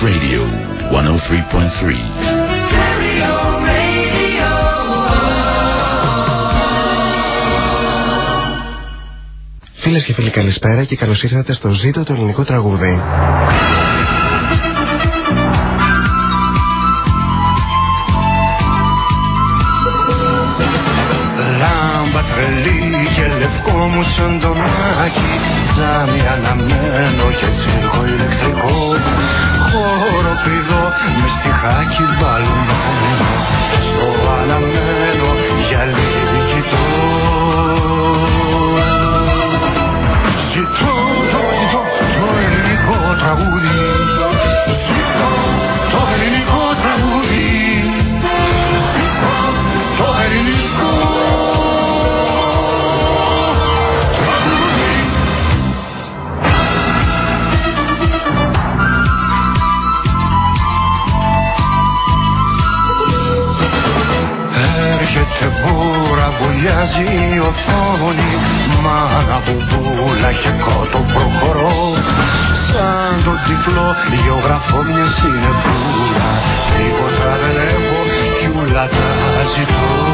Radio 103.3. Φίλες και φίλοι καλησπέρα και καλώς ήρθατε στο ζήτο το ελληνικό τραγούδι. Λάμπα τρελή και λευκό μου σαν το μάκι Τζάμι αναμένο και τσίρκο ηλεκτρικό Χώρο πηδό με στιχάκι μπαλμένο Στο αναμένο για λίγη κοιτώ. Ζητώ, το ζητώ το ελληνικό τραγούδι οθόνη Μάνα μπουμπούλα και κότο προχωρώ. Σαν τον τυφλό γεωγραφώ μια συνεπούλα Τίποτα δεν έχω κι ούλα τα ζητώ Ζητώ,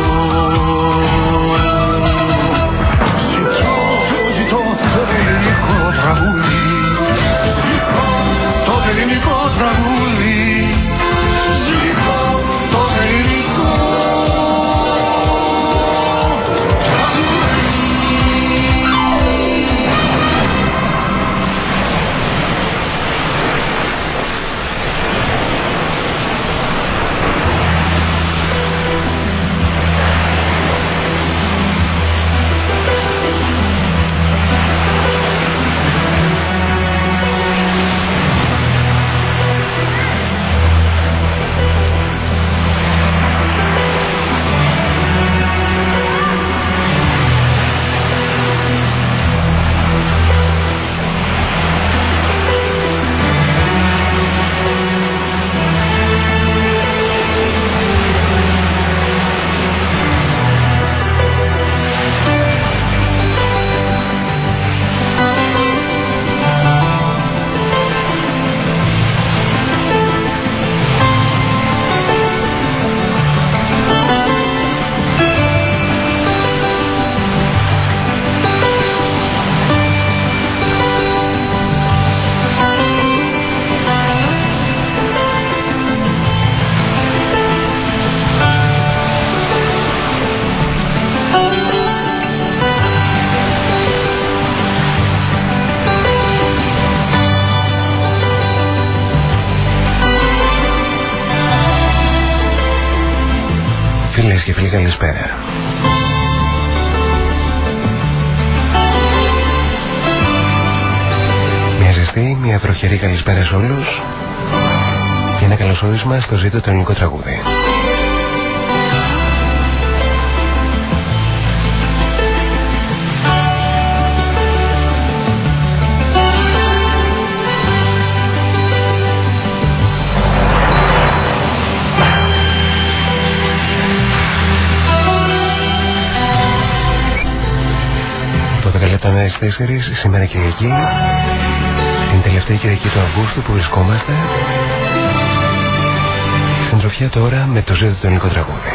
μια βροχερή καλησπέρα σε όλους και ένα καλωσόρισμα στο ζήτο το ελληνικό τραγούδι. Το 10 λεπτά με τις 4 σήμερα Κυριακή την τελευταία Κυριακή του Αυγούστου που βρισκόμαστε στην τροφιά τώρα με το ζήτο το ελληνικό τραγούδι.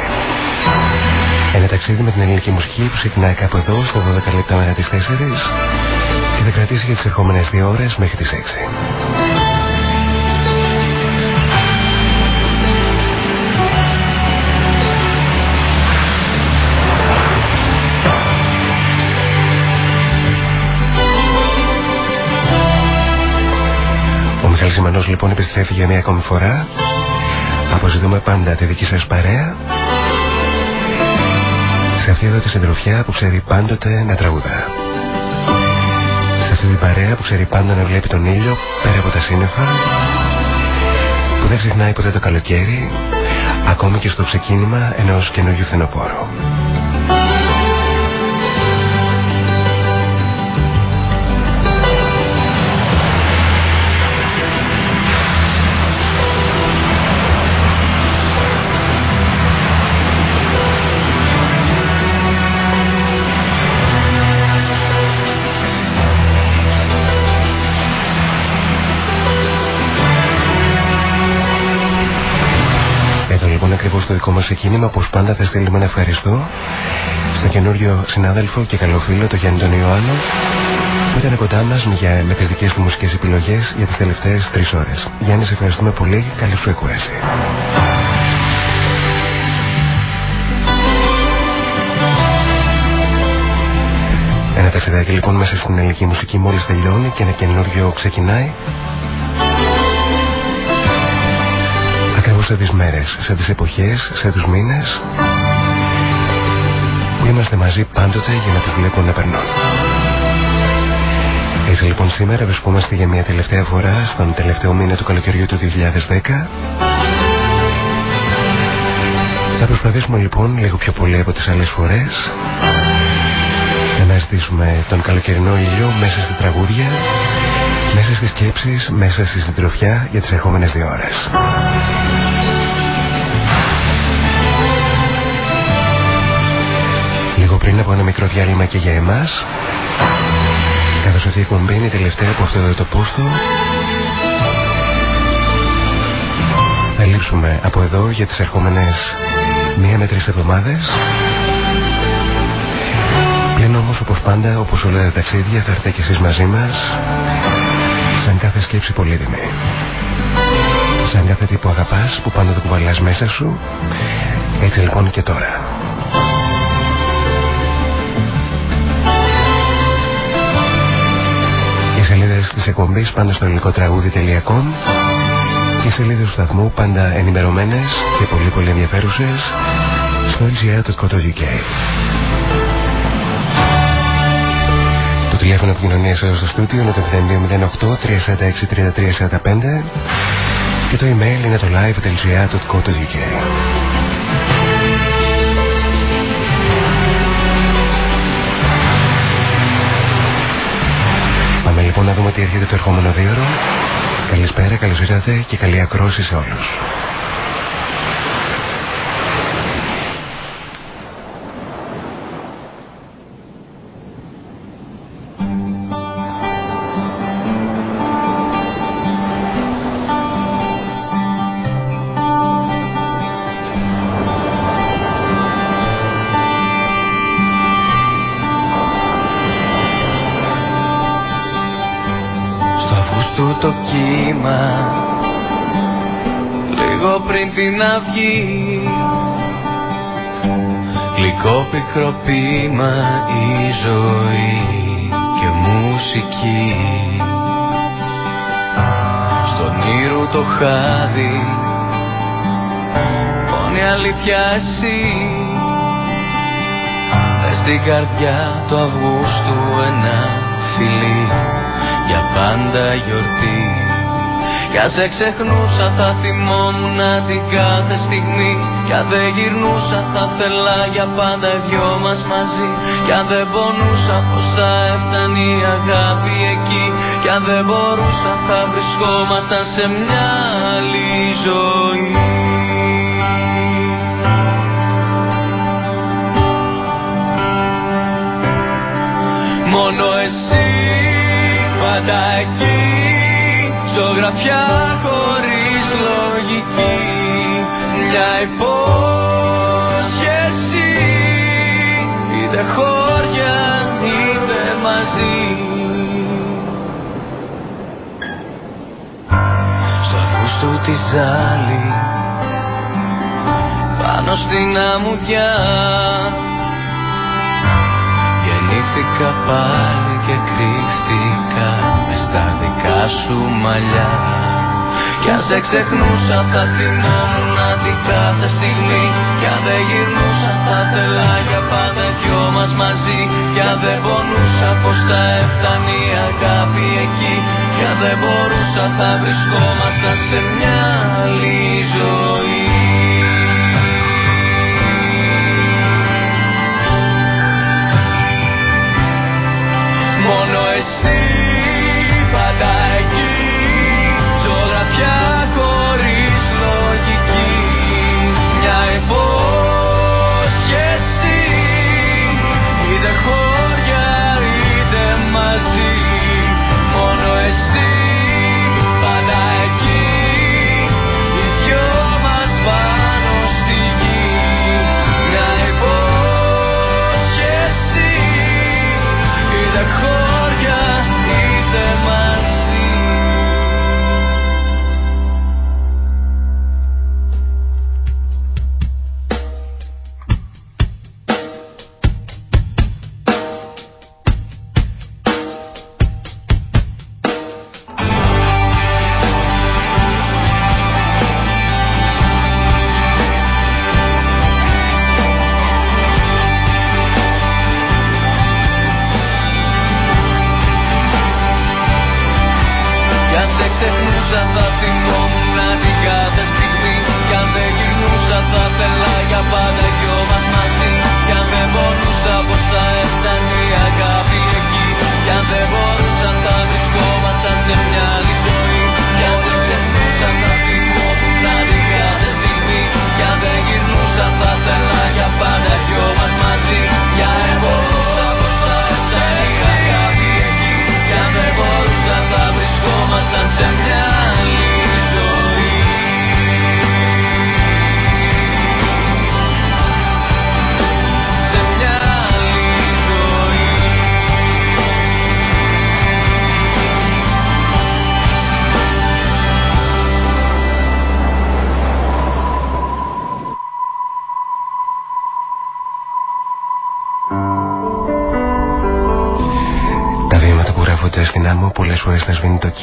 Ένα ταξίδι με την ελληνική μουσική που ξεκινάει κάπου εδώ στα 12 λεπτά μετά τις 4 και θα κρατήσει για τις ερχόμενες 2 ώρες μέχρι τις 6. Μιχάλης Ζημανός λοιπόν επιστρέφει για μια ακόμη φορά. Αποζητούμε πάντα τη δική σας παρέα. Σε αυτή εδώ τη συντροφιά που ξέρει πάντοτε να τραγουδά. Σε αυτή την παρέα που ξέρει πάντα να βλέπει τον ήλιο πέρα από τα σύννεφα. Που δεν ξεχνάει ποτέ το καλοκαίρι. Ακόμη και στο ξεκίνημα ενός καινούριου φθινοπόρου. Ακριβώ το δικό μας ξεκίνημα. Όπως πάντα θα στείλουμε ένα ευχαριστώ στον καινούριο συνάδελφο και καλό φίλο, τον Γιάννη τον Ιωάννο, που ήταν κοντά μας με, με τις δικές του μουσικές επιλογές για τις τελευταίες τρεις ώρες. Γιάννη, σε ευχαριστούμε πολύ. Καλή σου εκουέση. Ένα ταξιδάκι λοιπόν μέσα στην ελληνική μουσική μόλις τελειώνει και ένα καινούριο ξεκινάει. Σε τις μέρες, σε τις εποχές, σε τους μήνες. Που είμαστε μαζί πάντοτε για να τους βλέπουμε να περνούν. Έτσι λοιπόν σήμερα βρισκόμαστε για μια τελευταία φορά στον τελευταίο μήνα του καλοκαιριού του 2010 θα προσπαθήσουμε λοιπόν λίγο πιο πολύ από τις άλλες φορές να ζητήσουμε τον καλοκαιρινό ήλιο μέσα στη τραγούδια, μέσα στις σκέψεις, μέσα στη συντροφιά για τις ερχόμενες δύο ώρες. Λίγο πριν από ένα μικρό διάλειμμα και για εμάς, καθώς αυτή η εκπομπή είναι η τελευταία από αυτό εδώ το πόστο, θα λείψουμε από εδώ για τις ερχόμενες μία με τρεις εβδομάδες Πλην όμως όπως πάντα, όπως όλα τα ταξίδια θα έρθετε κι εσείς μαζί μας σαν κάθε σκέψη πολύτιμη. Σαν κάθε τι που αγαπάς, που πάντα το κουβαλάς μέσα σου. Έτσι λοιπόν και τώρα. Οι σελίδες της εκπομπής πάντα στο ελληνικό τραγούδι.com και οι σελίδες του σταθμού πάντα ενημερωμένες και πολύ πολύ ενδιαφέρουσες στο lgr.co.uk τηλέφωνο επικοινωνίας εδώ στο στούντιο είναι το 0208 346 και το email είναι το live.gr.co.uk Πάμε λοιπόν να δούμε τι έρχεται το ερχόμενο δύο ώρο. Καλησπέρα, καλώς ήρθατε και καλή ακρόση σε όλους. Πικρό ποίημα η ζωή και μουσική. Στον ήρου το χάδι Πόνη αλήθεια εσύ. Μες στην καρδιά του Αυγούστου ένα φιλί Για πάντα γιορτή κι αν σε ξεχνούσα θα θυμόμουν την κάθε στιγμή. Κι αν δεν γυρνούσα θα θέλα για πάντα οι δυο μας μαζί. Κι αν δεν πονούσα πως θα έφτανε η αγάπη εκεί. Κι αν δεν μπορούσα θα βρισκόμασταν σε μια άλλη ζωή. Μόνο εσύ πάντα εκεί Ζωγραφιά χωρίς λογική. Μια υπόσχεση. Είτε χώρια είτε μαζί. Στο Αυγούστου της ζάλη Πάνω στην αμμουδιά. Γεννήθηκα πάλι και κρύφτηκα. με στα δικά σου μαλλιά. Κι αν σε ξεχνούσα θα θυμόμουν την κάθε στιγμή. Κι αν δεν γυρνούσα θα θέλα για πάντα δυο μας μαζί. Κι αν δεν πονούσα πως θα έφτανε η αγάπη εκεί. Κι αν δεν μπορούσα θα βρισκόμασταν σε μια άλλη ζωή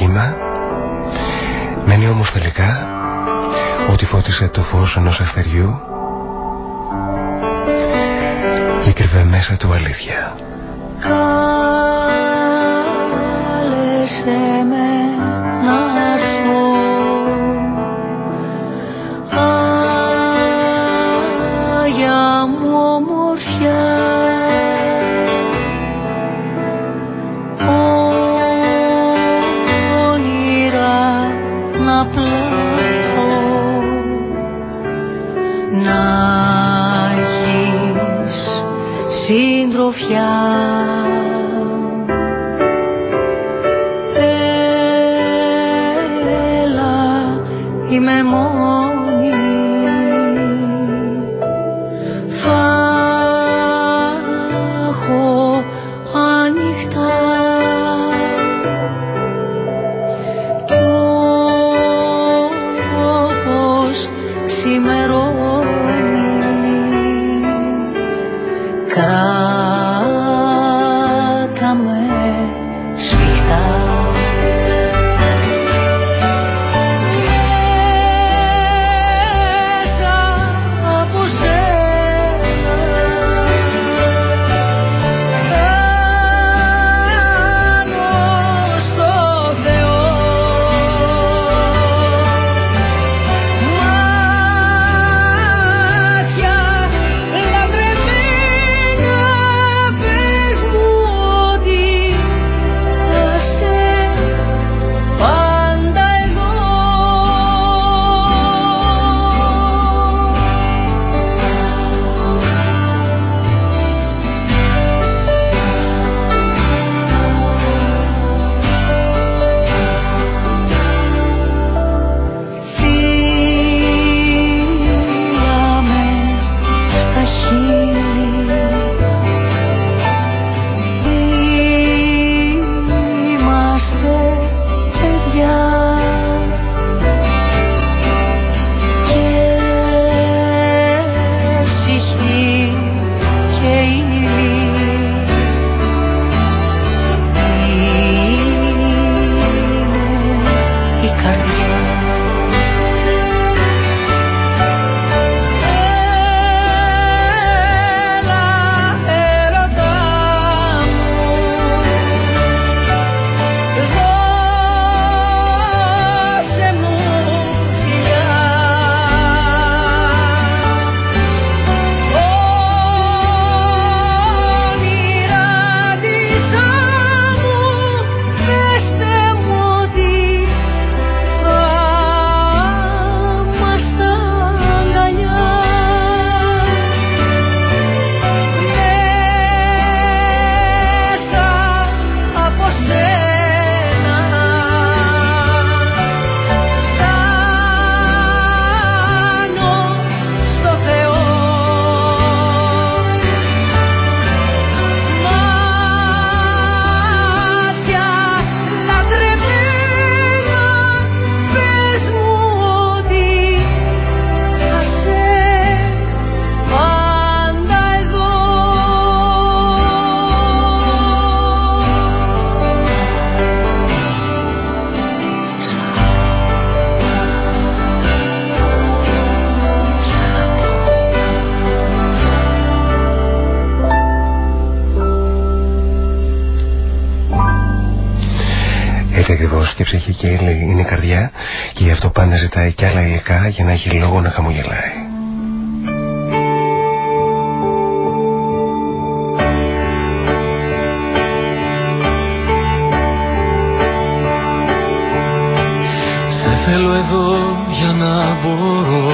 θα σβήνει Έτσι ακριβώ και ψυχική είναι η καρδιά και γι' αυτό πάντα ζητάει κι άλλα υλικά για να έχει λόγο να χαμογελάει. Σε θέλω εδώ για να μπορώ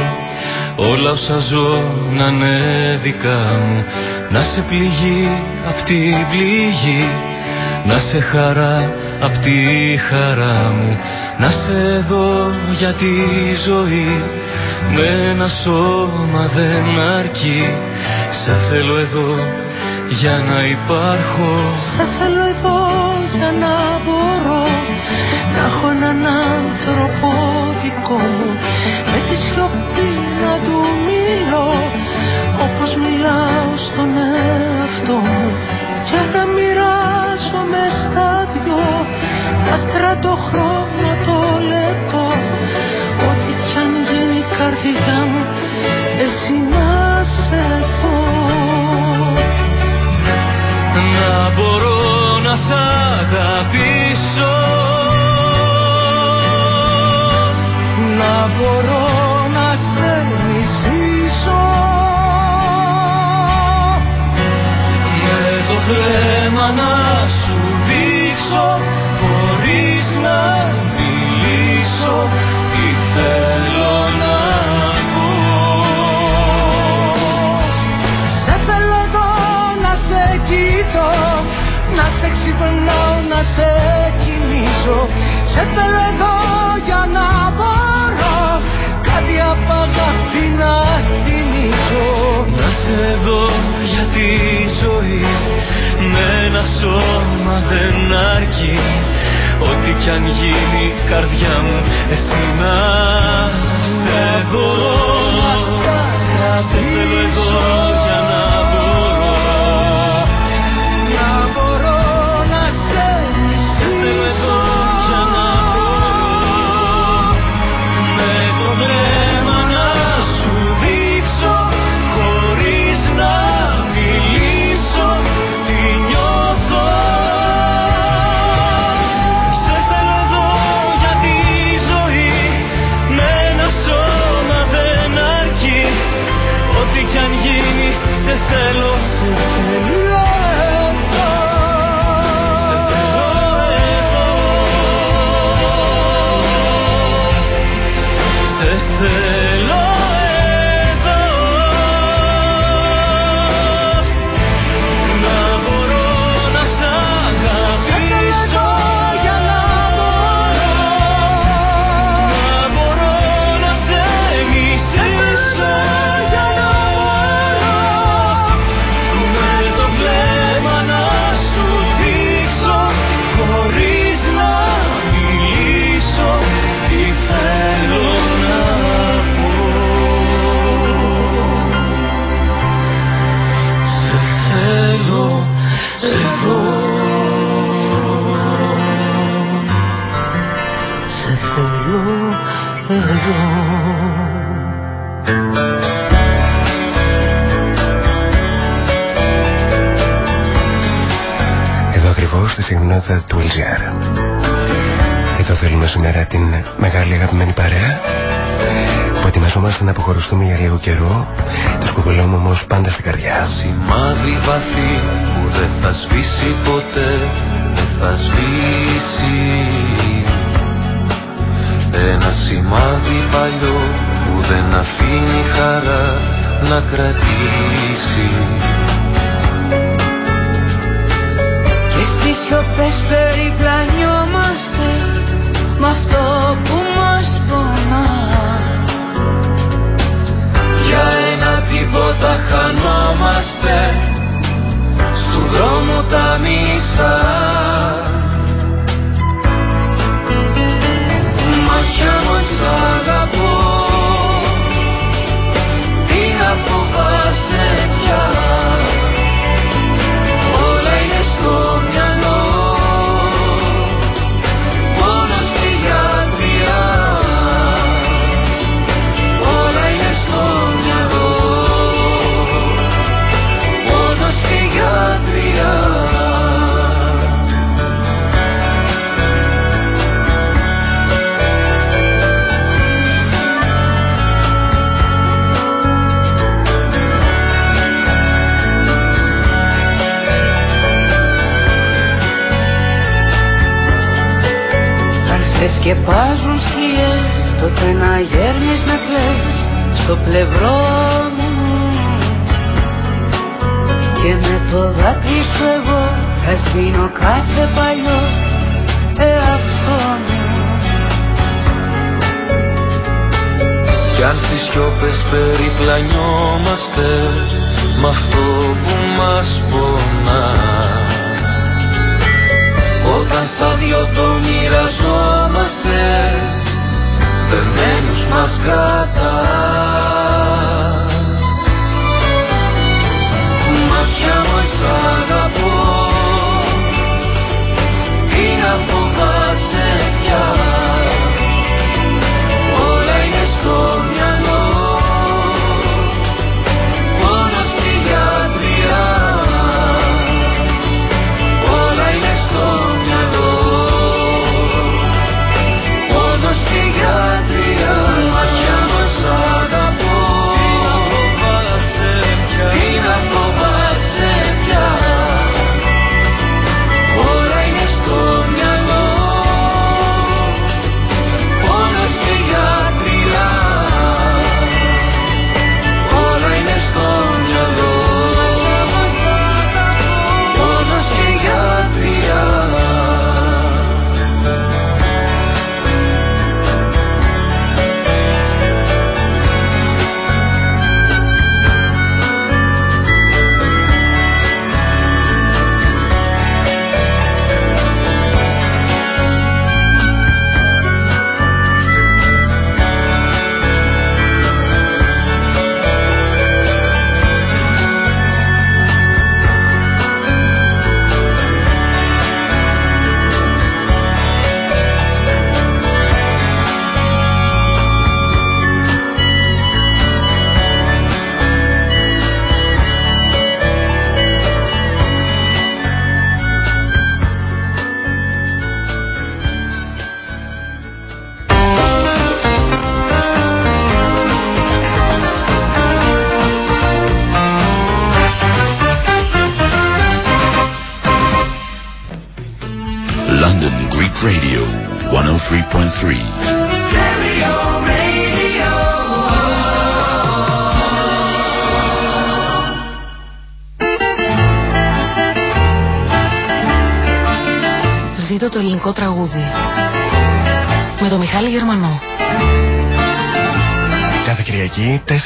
όλα όσα ζω να είναι δικά μου να σε πληγεί απ' την πληγή να σε χαρά απ' τη χαρά μου. Να σε δω για τη ζωή. Με ένα σώμα δεν αρκεί. Σε θέλω εδώ για να υπάρχω. Σε θέλω εδώ για να μπορώ. Να έχω έναν άνθρωπο δικό μου. Με τη σιωπή να του μιλώ. Όπως μιλάω στον εαυτό μου. Και να μοιράζομαι στα δυο άστρα το χρόνο το λεπτό. Ό,τι κι αν γίνει η καρδιά μου εσύ να σε δω. Να μπορώ να σ' αγαπήσω. Να μπορώ να σε μισήσω. Με το βλέμμα να σε ξυπνάω, να σε κοιμήσω. Σε θέλω εδώ για να μπορώ Κάτι απ' αγάπη να θυμίσω Να σε δω για τη ζωή Με ένα σώμα δεν αρκεί. Ό,τι κι αν γίνει η καρδιά μου Εσύ να σε δω. Σε θέλω εδώ στη συχνότητα του LGR. Εδώ θέλουμε σήμερα την μεγάλη αγαπημένη παρέα που ετοιμαζόμαστε να αποχωριστούμε για λίγο καιρό. Το σκουβελόμαι όμως πάντα στην καρδιά. Σημάδι βαθύ που δεν θα σβήσει ποτέ Δεν θα σβήσει Ένα σημάδι παλιό που δεν αφήνει χαρά να κρατήσει Και στις σιωπές περιπλανιόμαστε Μ' αυτό που μας πονά. Για ένα τίποτα χανόμαστε Στου δρόμου τα μισά σκεπάζουν σκιές τότε να γέρνεις να κλαις στο πλευρό μου. Και με το δάκρυ σου εγώ θα σβήνω κάθε παλιό εαυτό μου. Κι αν στις σιώπες περιπλανιόμαστε Μ' αυτό που μας πονά Όταν στα δυο το μοιραζόμαστε. Δεμένους μας κρατάς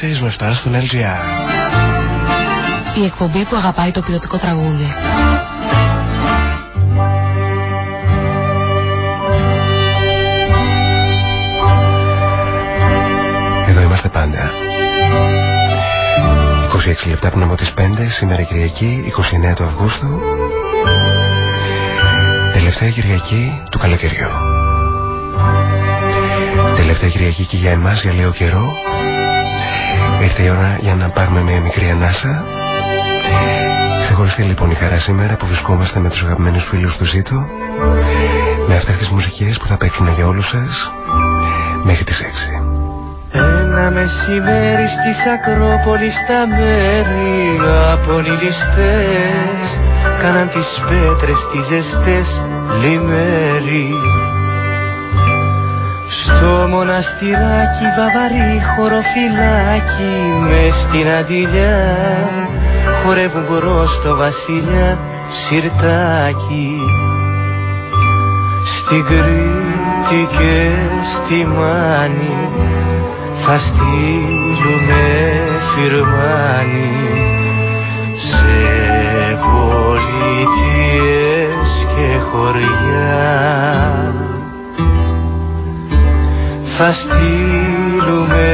4 με 7 στον LGR. Η εκπομπή που αγαπάει το ποιοτικό τραγούδι. Εδώ είμαστε πάντα. 26 λεπτά πριν από τις 5, σήμερα Κυριακή, 29 του Αυγούστου, Τελευταία Κυριακή του καλοκαιριού. Τελευταία Κυριακή και για εμάς για λίγο καιρό. Ήρθε η ώρα για να πάρουμε μια μικρή ανάσα. Ξεχωριστή λοιπόν η χαρά σήμερα που βρισκόμαστε με τους αγαπημένους φίλους του Ζήτου με αυτές τις μουσικές που θα παίξουν για όλους σας μέχρι τις 6. Ένα μεσημέρι στις Ακρόπολης τα μέρη από κάναν τις πέτρες τις ζεστές λιμέρι στο μοναστηράκι βαβαρή χωροφυλάκι μες στην αντιλιά. Χορεύουν μπρος το βασιλιά σιρτάκι. Στην Κρήτη και στη Μάνη θα στείλουμε φυρμάνι πολιτείες και χωριά θα στείλουμε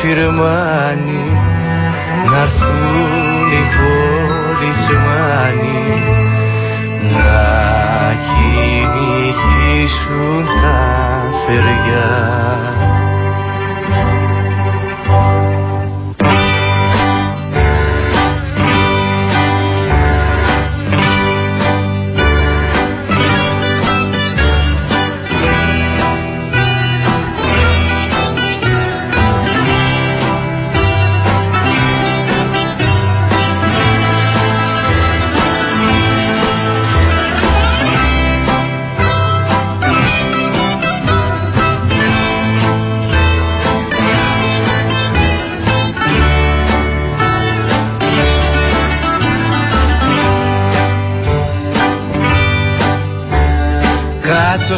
φυρμάνι να έρθουν οι πολισμάνοι να κυνηγήσουν τα θεριά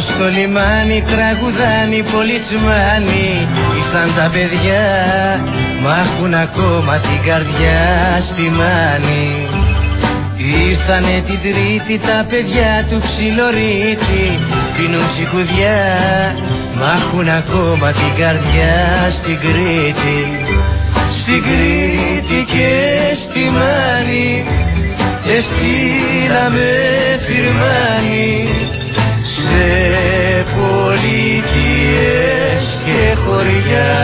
στο λιμάνι τραγουδάνει πολιτσμάνι Ήρθαν τα παιδιά Μ' έχουν ακόμα την καρδιά στη μάνη. Ήρθανε την τρίτη τα παιδιά του ψιλορίτη Πίνουν ψυχουδιά Μ' έχουν ακόμα την καρδιά στην Κρήτη. Στην Κρήτη και στη Μάνη Εστήλαμε φυρμάνι σε πολιτείες και χωριά.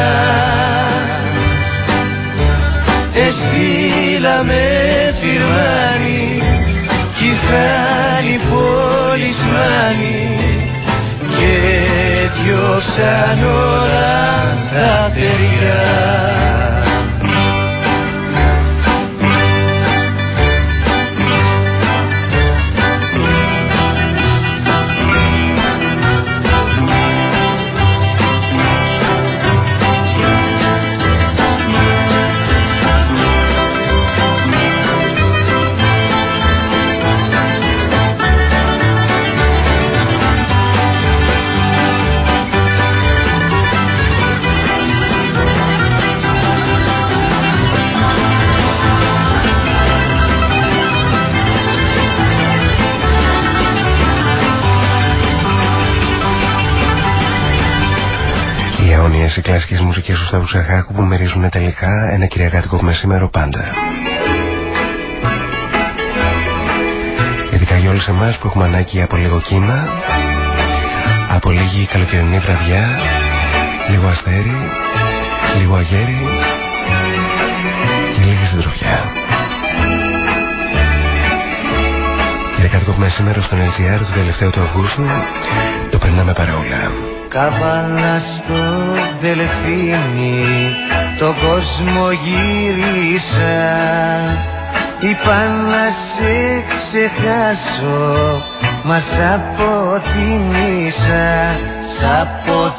Εστήλαμε φυρμάνι κι φάνη πολισμάνι και διώξαν όλα τα παιδιά Σταύρου Σαχάκου που μερίζουν τελικά ένα κυριακάτικο μεσήμερο πάντα. Ειδικά για όλους εμάς που έχουμε ανάγκη από λίγο κύμα, από λίγη καλοκαιρινή βραδιά, λίγο αστέρι, λίγο αγέρι και λίγη συντροφιά. Κυριακάτικο μεσήμερο στον LGR του τελευταίου του Αυγούστου το περνάμε παρόλα. Καβάλα στο δελφίνι το κόσμο γύρισα Είπα να σε ξεχάσω μας σ' αποθυμίσα Σ' αποθυμίσα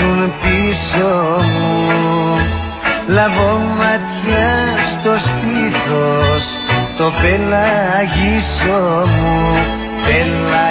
ερχόσουν πίσω μου. Λαβώ ματιά στο στήθος το πελαγίσο μου. Πελαγίσο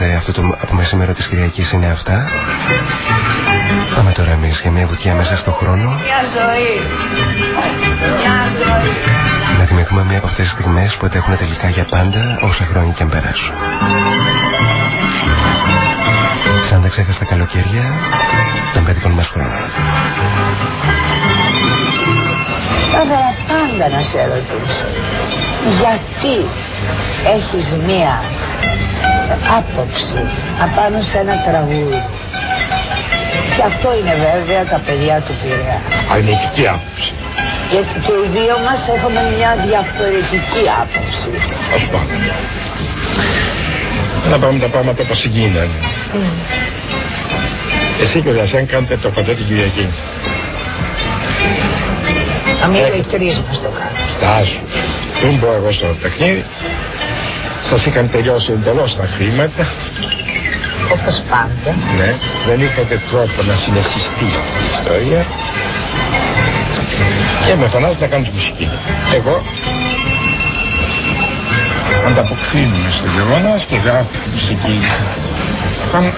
80 αυτό το μεσημέρι της Κυριακής είναι αυτά. Πάμε τώρα εμείς για μια βουτιά μέσα στο χρόνο. Μια ζωή. Μια ζωή. Να θυμηθούμε μια από αυτές τις στιγμές που έχουν τελικά για πάντα όσα χρόνια και αν περάσουν. Σαν να ξέχασα τα καλοκαίρια των παιδικών μας χρόνων. Θα ήθελα πάντα να σε ρωτήσω γιατί έχεις μία άποψη απάνω σε ένα τραγούδι και αυτό είναι βέβαια τα παιδιά του Πειραιά. Ανοιχτή άποψη. Γιατί και οι δύο μας έχουμε μια διαφορετική άποψη. Ας πάμε. Να πάμε τα πράγματα όπως συγκίνανε. Mm. Εσύ και ο Διασέν κάνετε το ποτέ την Κυριακή. Αμήν οι τρεις μας το κάνουμε. Στάσου. Πριν μπω εγώ στο παιχνίδι, σας είχαν τελειώσει εντελώς τα χρήματα. Όπως πάντα. Ναι, δεν είχατε τρόπο να συνεχιστεί η ιστορία. Και με φωνάζετε να κάνετε μουσική. Εγώ ανταποκρίνουμε στο γεγονός και γράφω μουσική σαν ε,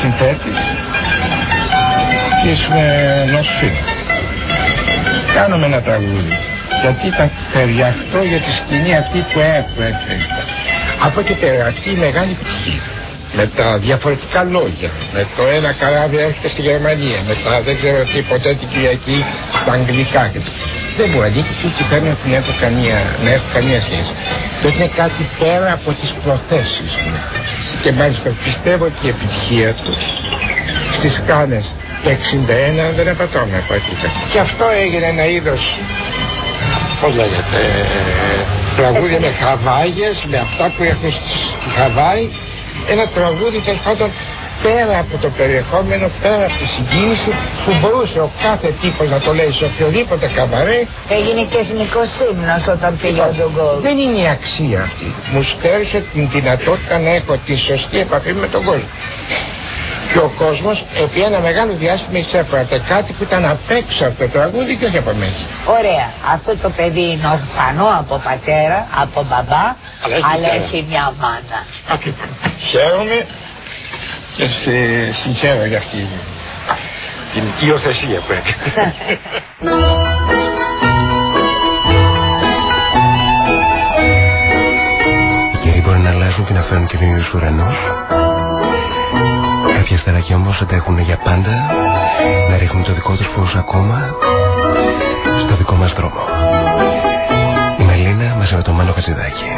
συνθέτης και ήσουν ενός φίλου. Κάνουμε ένα τραγούδι γιατί ήταν ταιριαχτό για τη σκηνή αυτή που έπρεπε. Από εκεί πέρα αυτή η μεγάλη πτυχή με τα διαφορετικά λόγια. Με το ένα καράβι έρχεται στη Γερμανία, με τα δεν ξέρω τι ποτέ την Κυριακή στα Αγγλικά. Δεν μπορεί να δείξει ούτε πρέπει να έχω καμία, να έχω καμία σχέση. Το είναι κάτι πέρα από τις προθέσεις μου. Και μάλιστα πιστεύω ότι η επιτυχία του στις Κάνες το 61 δεν απατώμε από εκεί. Και αυτό έγινε ένα είδος, πώς λέγεται, τραγούδια με χαβάγες, με αυτά που έχουν στη Χαβάη ένα τραγούδι τέλος πάντων πέρα από το περιεχόμενο, πέρα από τη συγκίνηση που μπορούσε ο κάθε τύπος να το λέει σε οποιοδήποτε καμπαρέ. Έγινε και εθνικός ύμνος όταν πήγε ο Ντογκόλ. Δεν είναι η αξία αυτή. Μου στέρισε την δυνατότητα να έχω τη σωστή επαφή με τον κόσμο. Και ο κόσμος επί ένα μεγάλο διάστημα εισέπρατε κάτι που ήταν απ' έξω από το τραγούδι και όχι από μέσα. Ωραία. Αυτό το παιδί είναι ορφανό από πατέρα, από μπαμπά, αλλά έχει, αλλά έχει μια μάνα. Ακριβώς. Χαίρομαι και σε συγχαίρω για αυτή την υιοθεσία που έκανε. Οι καιροί μπορεί να αλλάζουν και να φέρουν καινούριου ουρανού. Κάποια αστεράκια όμως αντέχουν για πάντα να ρίχνουν το δικό τους φως ακόμα στο δικό μας δρόμο. Η Μελίνα μαζί με τον Μάνο Χατζηδάκη.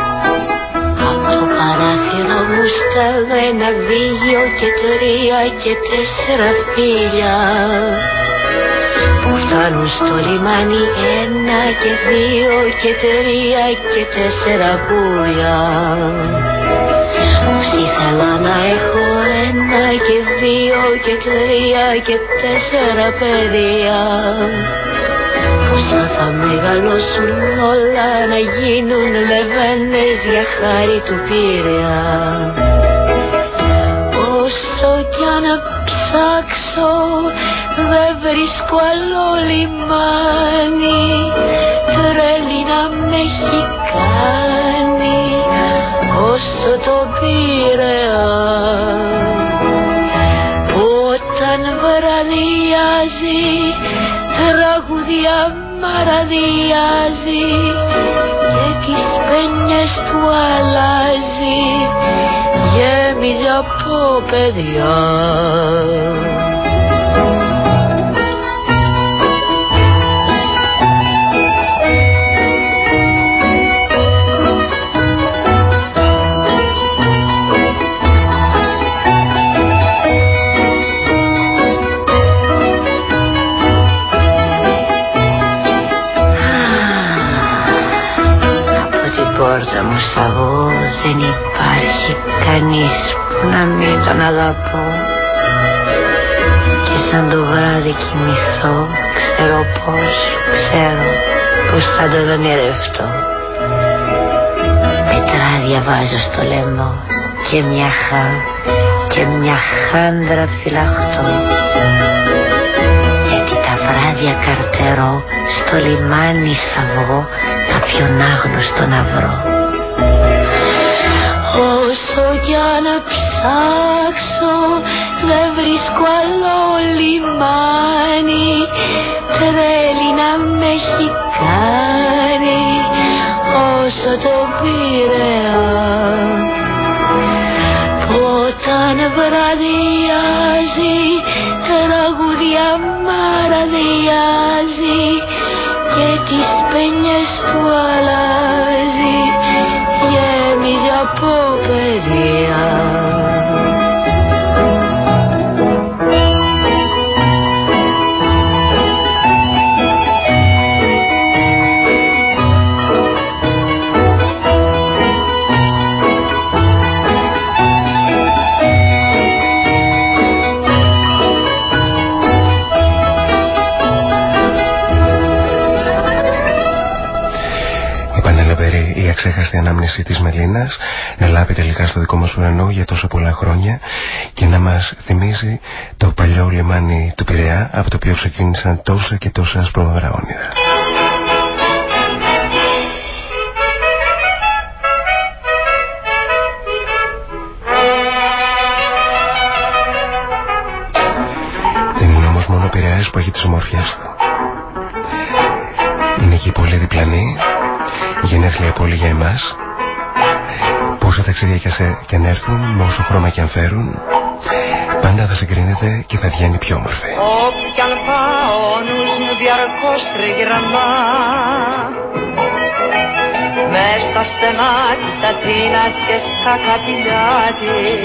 Από το παράθυρο μου στέλνω ένα, δύο και τρία και τέσσερα φίλια που φτάνουν στο λιμάνι ένα και δύο και τρία και τέσσερα πουλιά Πώς ήθελα να έχω ένα και δύο και τρία και τέσσερα παιδιά. Πόσα θα μεγαλώσουν όλα να γίνουν λεβένες για χάρη του Πειραιά Όσο κι αν ψάξω δεν βρίσκω άλλο λιμάνι. Τρέλι να με έχει κάνει όσο το πειραιά όταν βραδιάζει τραγουδιά μαραδιάζει και τις πένιες του αλλάζει γέμιζε από παιδιά κανείς που να μην τον αγαπώ. Και σαν το βράδυ κοιμηθώ ξέρω πως, ξέρω πως θα τον ονειρευτώ. Πετράδια βάζω στο λαιμό και μια χά και μια χάντρα φυλαχτώ. Γιατί τα βράδια καρτερώ στο λιμάνι σαβώ κάποιον άγνωστο να βρω. Όσο κι αν ψάξω δεν βρίσκω άλλο λιμάνι. Τρέλι να με έχει κάνει όσο το πειραιά όταν βραδιάζει τραγουδιά μαραδιάζει και τις πένιες του αλλάζει ανάμνηση της Μελίνας να λάβει τελικά στο δικό μας ουρανό για τόσα πολλά χρόνια και να μας θυμίζει το παλιό λιμάνι του Πειραιά από το οποίο ξεκίνησαν τόσα και τόσα σπρώμαυρα όνειρα. Δεν είναι όμως μόνο ο Πειραιάς που έχει τις ομορφιές του. Είναι και η πολύ διπλανή, γενέθλια πόλη για εμάς. Πόσα ταξίδια και, σε, και αν έρθουν, με όσο χρώμα και αν φέρουν, πάντα θα συγκρίνεται και θα βγαίνει πιο όμορφη. Όποιαν πάω, ο νους μου διαρκώς τριγυρνά Μες στα στενά της Αθήνας και στα κατηλιά της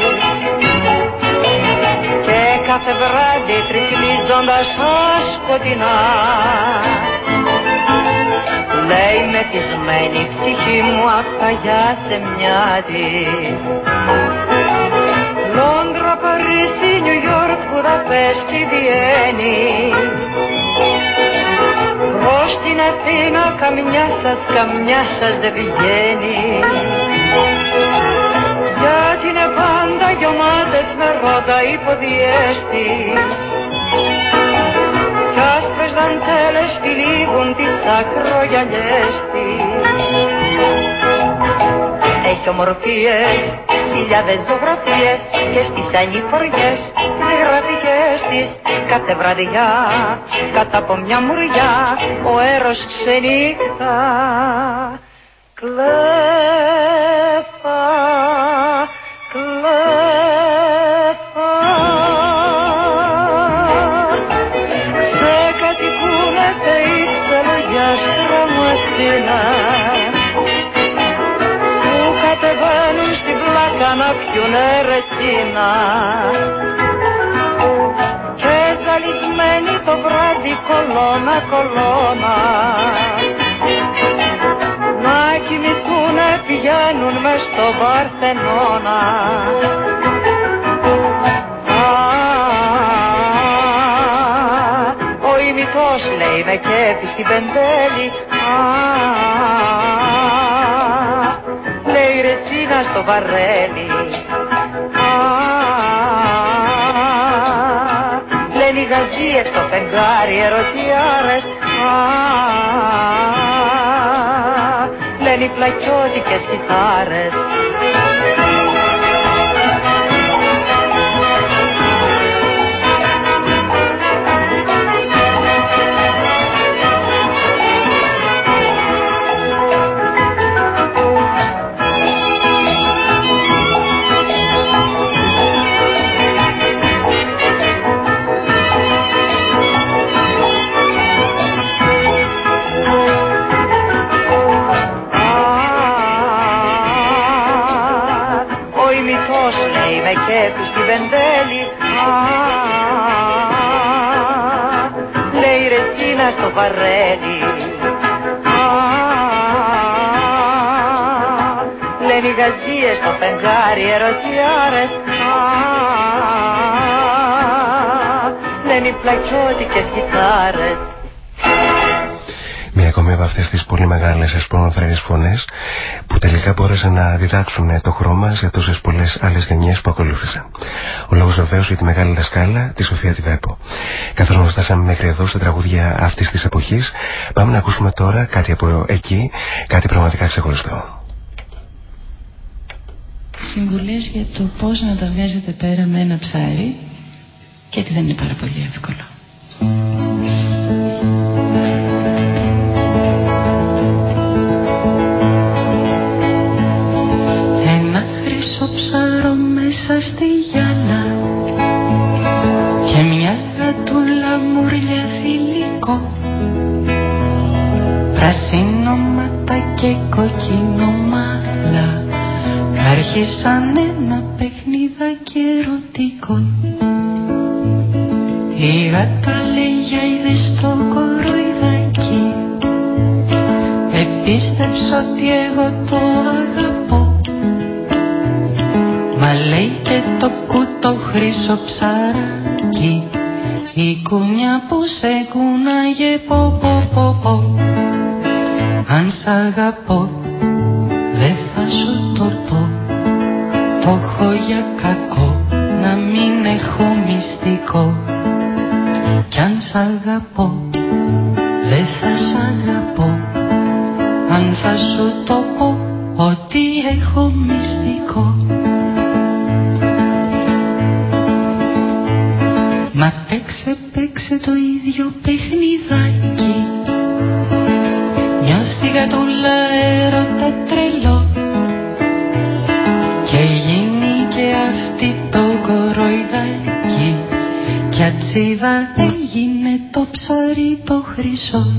Και κάθε βράδυ τρικλίζοντας τα σκοτεινά Λέει μεθυσμένη ψυχή μου απαγιά σε μια της Λόντρα, Παρίσι, Νιου Γιόρκ, Βουδαπέστη, Βιέννη. Προς την Αθήνα καμιά σας, καμιά σας δεν πηγαίνει. Γιατί είναι πάντα γεμάτες με ρότα υποδιέστη. κι άσπρες δαντέλες τυλίγουν τις ακρογιαλιές της. Έχει ομορφίες, χιλιάδες ζωγραφίες και στις ανηφοριές τις γραφικές της. Κάθε βραδιά κάτω από μια μουριά ο έρος ξενύχτα κλέφα, πιουνε ρετσίνα και ζαλισμένοι το βράδυ κολόνα κολόνα. Να κοιμηθούνε πηγαίνουν μες στο Παρθενώνα Ο ημιτός λέει με κέφι στην πεντέλη Λέει ρετσίνα στο βαρέλι οι γαζίες στο φεγγάρι ερωτιάρες Λένε οι πλακιώτικες κιθάρες στο βαρέλι Λένε οι γαζίες στο φεγγάρι ερωτιάρες Λένε οι πλακιώτικες κιθάρες Μια ακόμη από αυτές τις πολύ μεγάλες εσπρόμαθρες φωνές που τελικά μπόρεσαν να διδάξουν το χρώμα σε τόσες πολλές άλλες γενιές που ακολούθησαν. Ο λόγος βεβαίως για τη μεγάλη δασκάλα, τη Σοφία Τιβέπο. Καθώς μας φτάσαμε μέχρι εδώ στα τραγούδια αυτής της εποχής, πάμε να ακούσουμε τώρα κάτι από εκεί, κάτι πραγματικά ξεχωριστό. Συμβουλές για το πώς να τα βγάζετε πέρα με ένα ψάρι και ότι δεν είναι πάρα πολύ εύκολο. Άρχισαν ένα παιχνίδακι ερωτικό η γάτα λέει για είδες στο κοροϊδάκι Επίστεψα ότι εγώ το αγαπώ Μα λέει και το κούτο χρυσό ψαράκι Η κούνια που σε κουνάγε πω πω πω πω Αν σ' αγαπώ για κακό να μην έχω μυστικό. Κι αν σ' αγαπώ δεν θα σ' αγαπώ. Αν θα σου το πω ότι έχω μυστικό. Μα παίξε Ακριβά έγινε το ψωρί το χρυσό.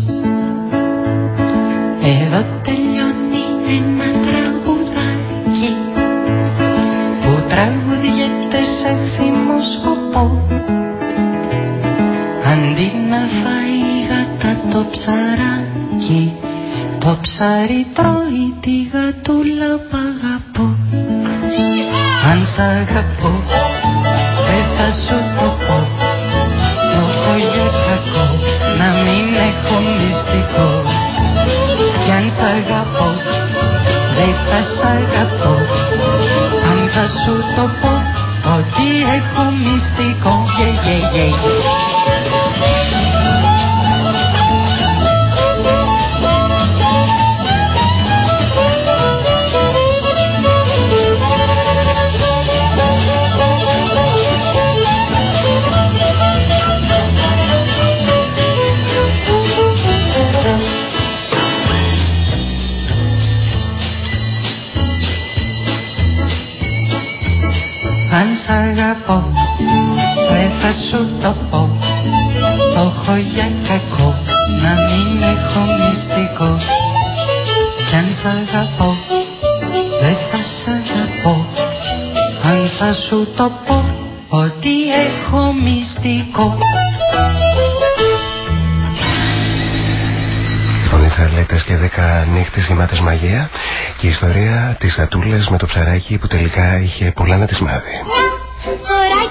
Και η ιστορία της γατούλας με το ψαράκι που τελικά είχε πολλά να της μάθει. Μια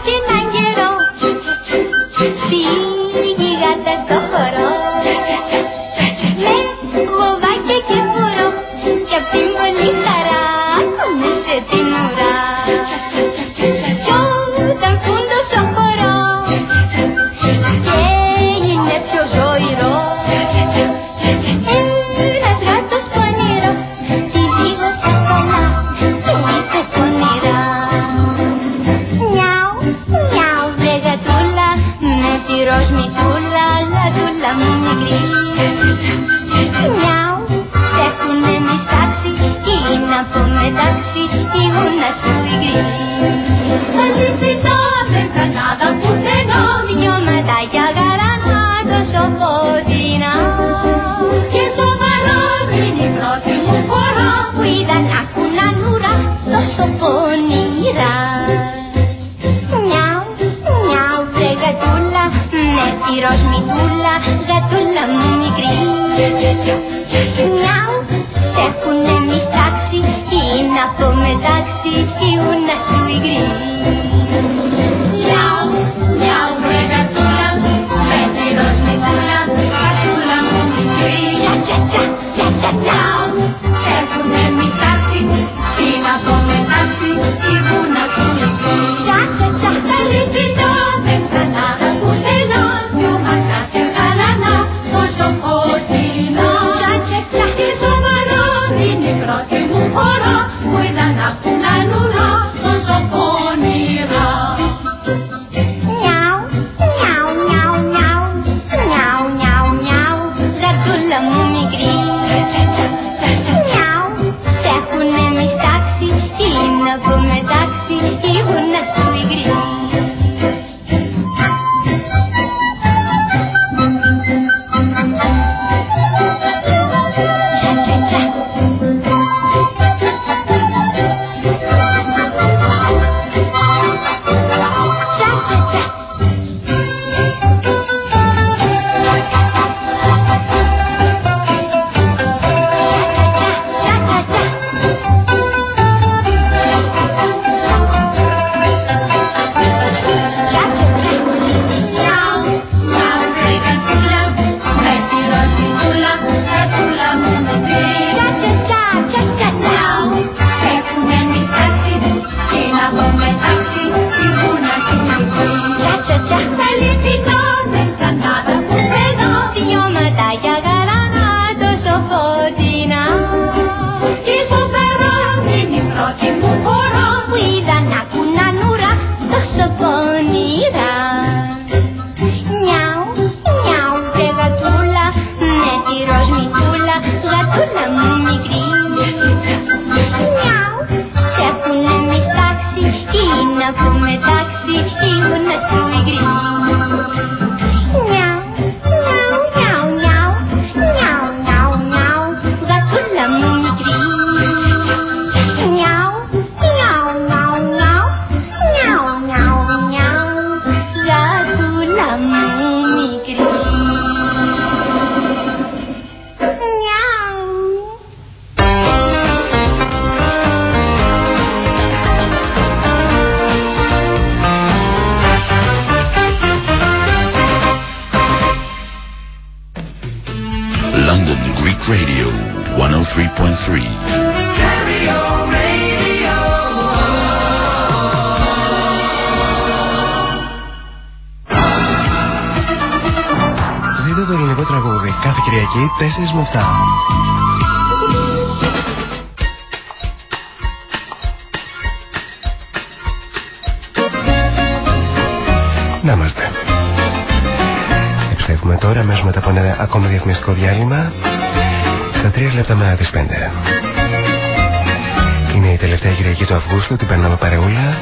και καιρό Φύγει γάτα στο χώρο με βοβάκια και φουρό και απ' την πολύ χαρά κουνούσε την ουρά. Κι όταν φούντωσε ο χωρό και έγινε πιο ζωηρό 4 με 7. Να είμαστε. Επιστρέφουμε τώρα μέσα μετά από ένα ακόμα διαφημιστικό διάλειμμα στα 3 λεπτά μετά τις 5. Είναι η τελευταία Κυριακή του Αυγούστου, την περνάμε παρεούλα.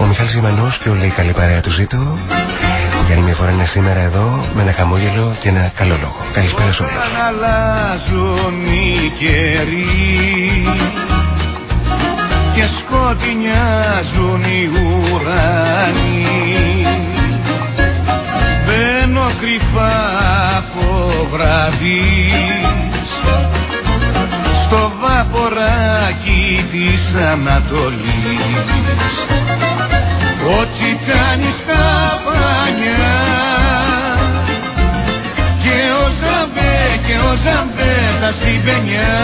Ο Μιχάλης Γεμανός και όλη η καλή παρέα του ζήτου για άλλη μια φορά είναι σήμερα εδώ με ένα χαμόγελο και ένα καλό λόγο. Καλησπέρα σε όλους. αλλάζουν οι καιροί και σκοτεινιάζουν οι ουρανοί Μπαίνω κρυφά από βραδείς στο βαποράκι της Ανατολής ο Τσιτσάνης και ο Ζαμπέ τα στην πενιά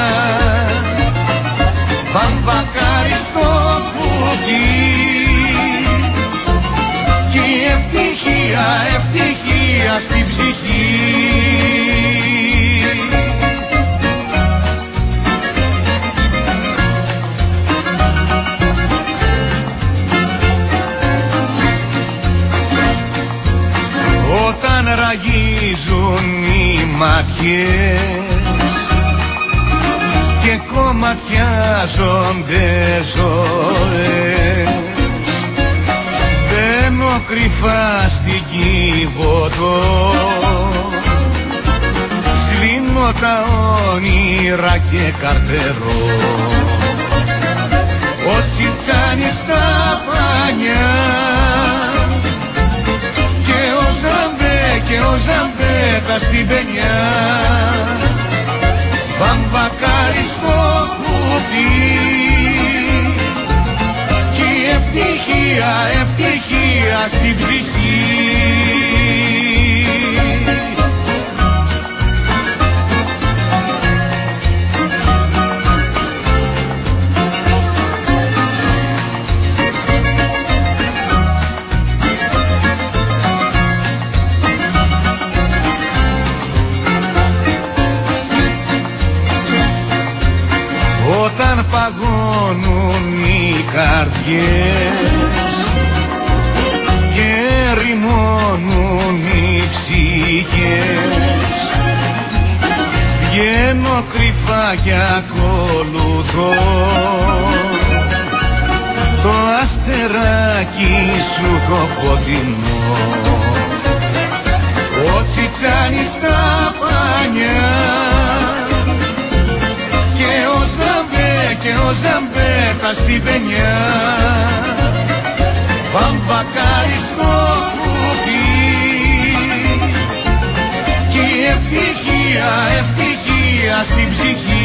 Παμπακάρι στο κουτί και η ευτυχία, ευτυχία στην ψυχή. Ραγίζουν οι ματιές κομματιάζονται ζωές Μπαίνω κρυφά στην κύβωτο. Σβήνω τα όνειρα και καρτερώ. Ο τσιτσάνης στα πανιά και ο Ζαμπέτα στην πενιά κουτί και η ευτυχία, ευτυχία στην ψυχή καρδιές και ρημώνουν οι ψυχές. Βγαίνω κρυφά και ακολουθώ το αστεράκι σου το φωτεινό Ζαμπέ και ο Ζαμπέ μέσα στη πενιά Βαμβακάρι στο κουτί και η ευτυχία, ευτυχία στην ψυχή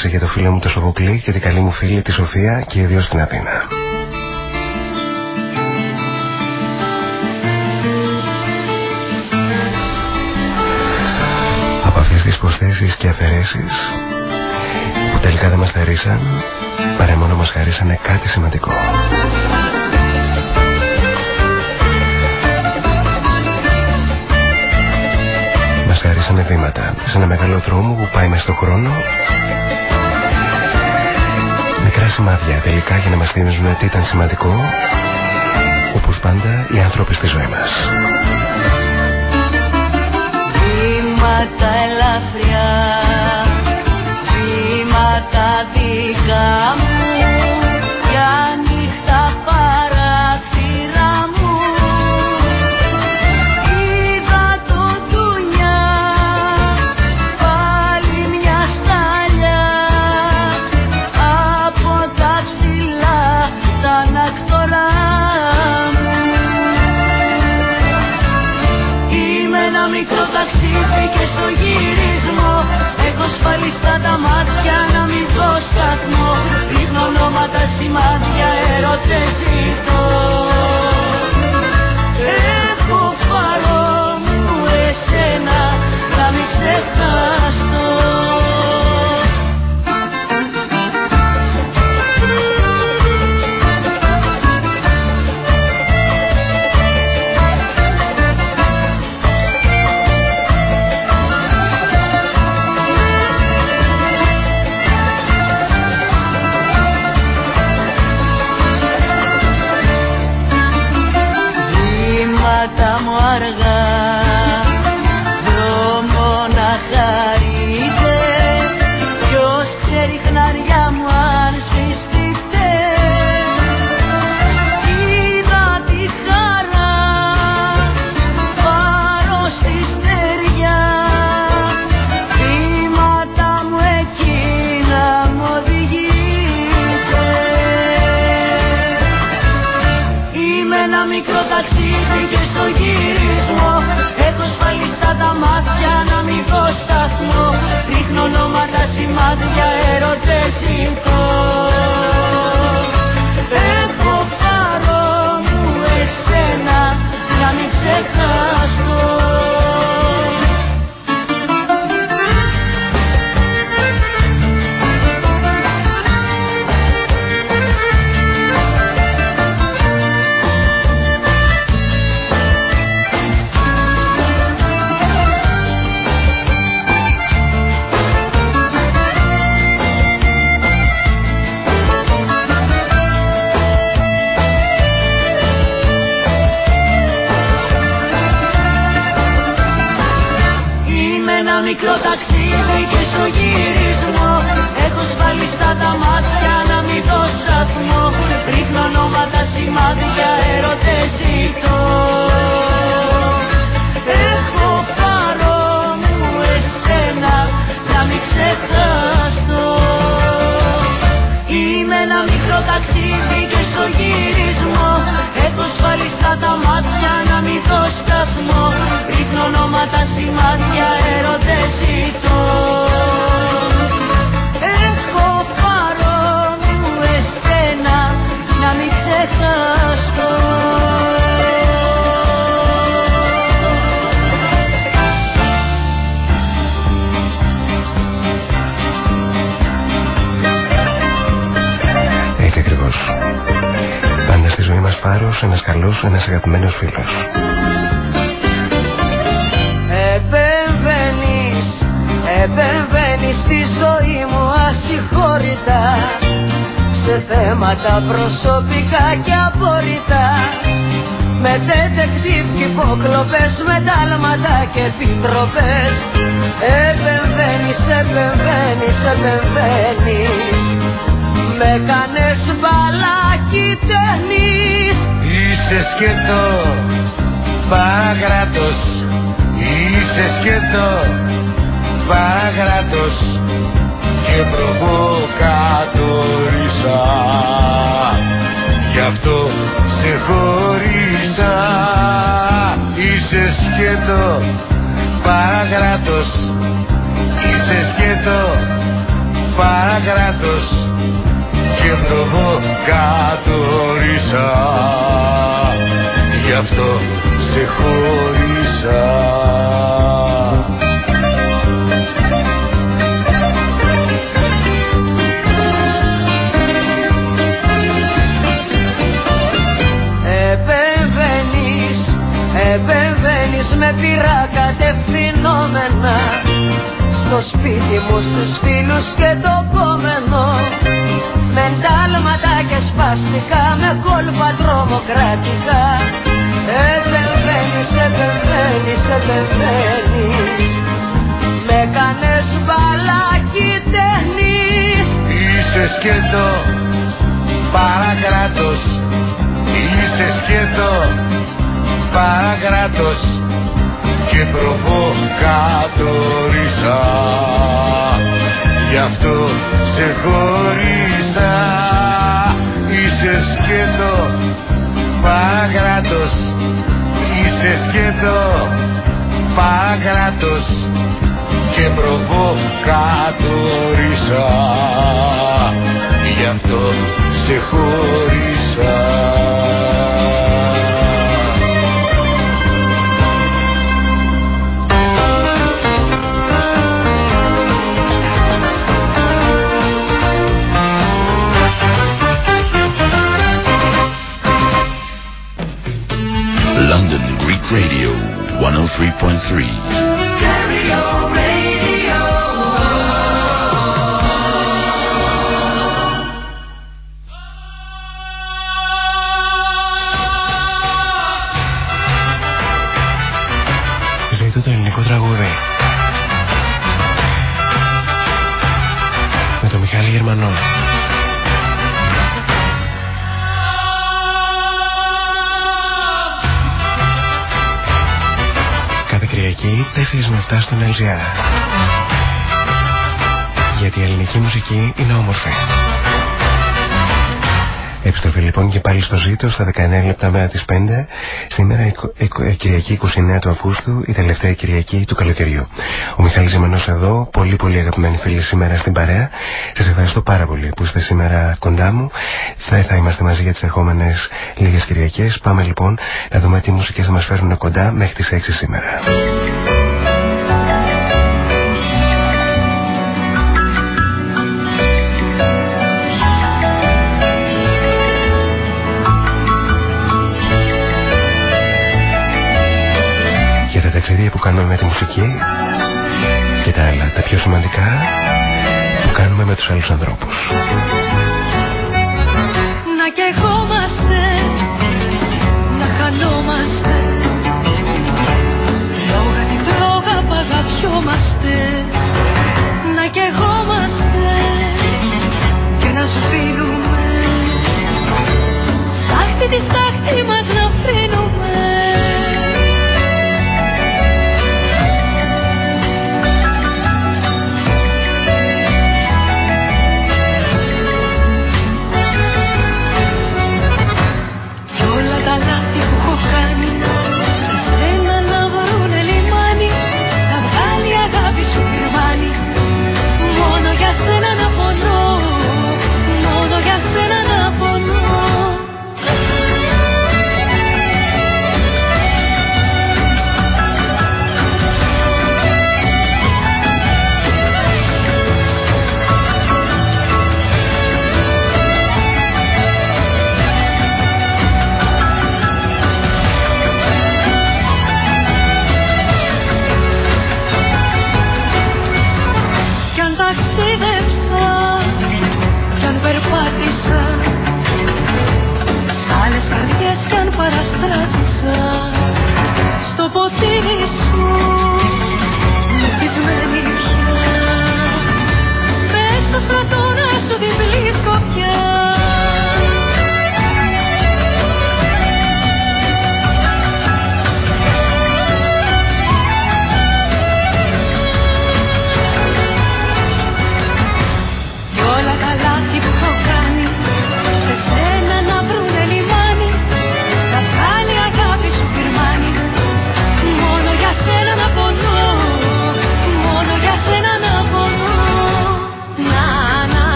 τραγούδι που έπαιξε για το φίλο μου το Σοβοκλή και την καλή μου φίλη τη Σοφία και οι δύο στην Αθήνα. Από αυτές τις προσθέσεις και αφαιρέσεις που τελικά δεν μας θερήσαν παρά μόνο μας χαρίσανε κάτι σημαντικό. χαρίσανε βήματα σε ένα μεγάλο δρόμο που πάει μες στον χρόνο μικρά σημάδια τελικά για να μας θυμίζουν τι ήταν σημαντικό όπως πάντα οι άνθρωποι στη ζωή μας. Βήματα ελαφριά Βήματα δικά μου Θάρρος, ένας καλός, ένας αγαπημένος φίλος. Επεμβαίνεις, επεμβαίνεις στη ζωή μου ασυγχώρητα. Σε θέματα προσωπικά και απόρριτα. Με detective υποκλοπές, με τάλματα και επιτροπές. Επεμβαίνεις, επεμβαίνεις, επεμβαίνεις. Με κάνες μπαλάκι ταινί Είσαι σκέτο, παγράτος. Είσαι σκέτο, παγράτος. Και προβοκατορίσα Γι' αυτό σε χωρίσα. Είσαι σκέτο, παγράτος. Είσαι σκέτο, παγράτος. Και προβοκατορίσα Γι' αυτό σε χωρίσα Επεμβαίνεις, επεμβαίνεις με πειρά κατευθυνόμενα. Στο σπίτι μου, στους φίλους και το κόμενο. Με εντάλματα και σπαστικά, με κόλπα τρομοκρατικά Επεμβαίνεις, επεμβαίνεις, επεμβαίνεις. Με κάνες μπαλάκι ταινείς Είσαι σκέτο, παρακράτος. Είσαι σκέτο, παρακράτος. Και προβοκατορίσα Γι' αυτό σε χωρίσα. Είσαι σκέτο, παρακράτος Είσαι σκέτο, παρακράτος Και προβοκατορίσα. Γι' αυτό σε χωρίσα 103.3. 7 στον LGR. Γιατί η ελληνική μουσική είναι όμορφη. Επιστροφή λοιπόν και πάλι στο ζήτο στα 19 λεπτά μέρα τις 5 σήμερα η, η, η Κυριακή 29 του Αυγούστου η τελευταία Κυριακή του καλοκαιριού. Ο Μιχάλης Ζημανός εδώ πολύ πολύ αγαπημένοι φίλοι σήμερα στην παρέα. Σας ευχαριστώ πάρα πολύ που είστε σήμερα κοντά μου. Θα, θα είμαστε μαζί για τις ερχόμενες λίγες Κυριακές. Πάμε λοιπόν να δούμε τι μουσικές θα μας φέρουν κοντά μέχρι τις 6 σήμερα ταξίδια που κάνουμε με τη μουσική και τα άλλα, τα πιο σημαντικά που κάνουμε με τους άλλους ανθρώπους. Να καιγόμαστε, να χανόμαστε. Λόγα την τρόγα παγαπιόμαστε Να καιγόμαστε και να σβήνουμε Στάχτη τη στάχτη μας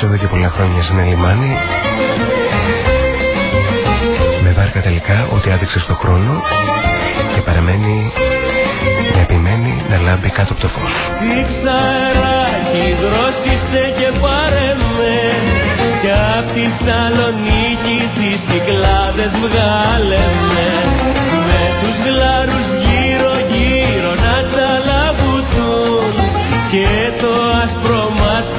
δρόγα που αγαπιόμαστε χρόνια σε ένα λιμάνι με βάρκα τελικά ότι άδειξε στο χρόνο και παραμένει να επιμένει να λάμπει κάτω από το φως. Ξαράκι δρόσισε και πάρε με κι απ' τη Σαλονίκη στις Κυκλάδες βγάλε με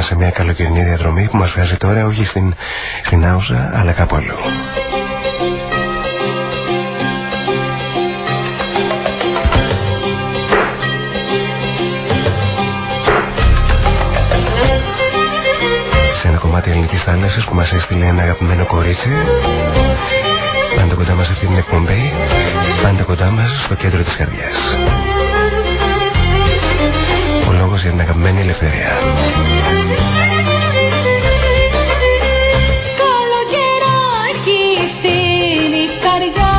τα σε μια καλοκαιρινή διαδρομή που μας βγάζει τώρα όχι στην, στην Άουζα αλλά κάπου αλλού. Σε ένα κομμάτι ελληνικής θάλασσας που μας έστειλε ένα αγαπημένο κορίτσι. Πάντα κοντά μας αυτή την εκπομπή. Πάντα κοντά μας στο κέντρο της καρδιάς. ο λόγος για την αγαπημένη ελευθερία. Καλοκαιράκι στην Ικαριά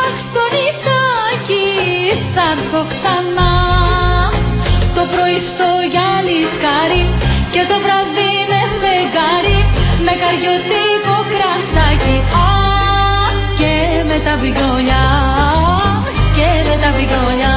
Αχ στον Ισάκη θα έρθω ξανά. Το πρωί στο γυάλι και το βραδύ με φεγγάρι. Με καριωτικό κρασάκι. Α, και με τα πικόλια και με τα πικόλια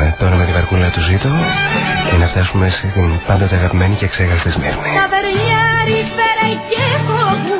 φύγουμε τώρα με τη βαρκούλα του Ζήτο και να φτάσουμε στην πάντοτε αγαπημένη και ξέχαστη Σμύρνη. Τα βερνιά και φοβού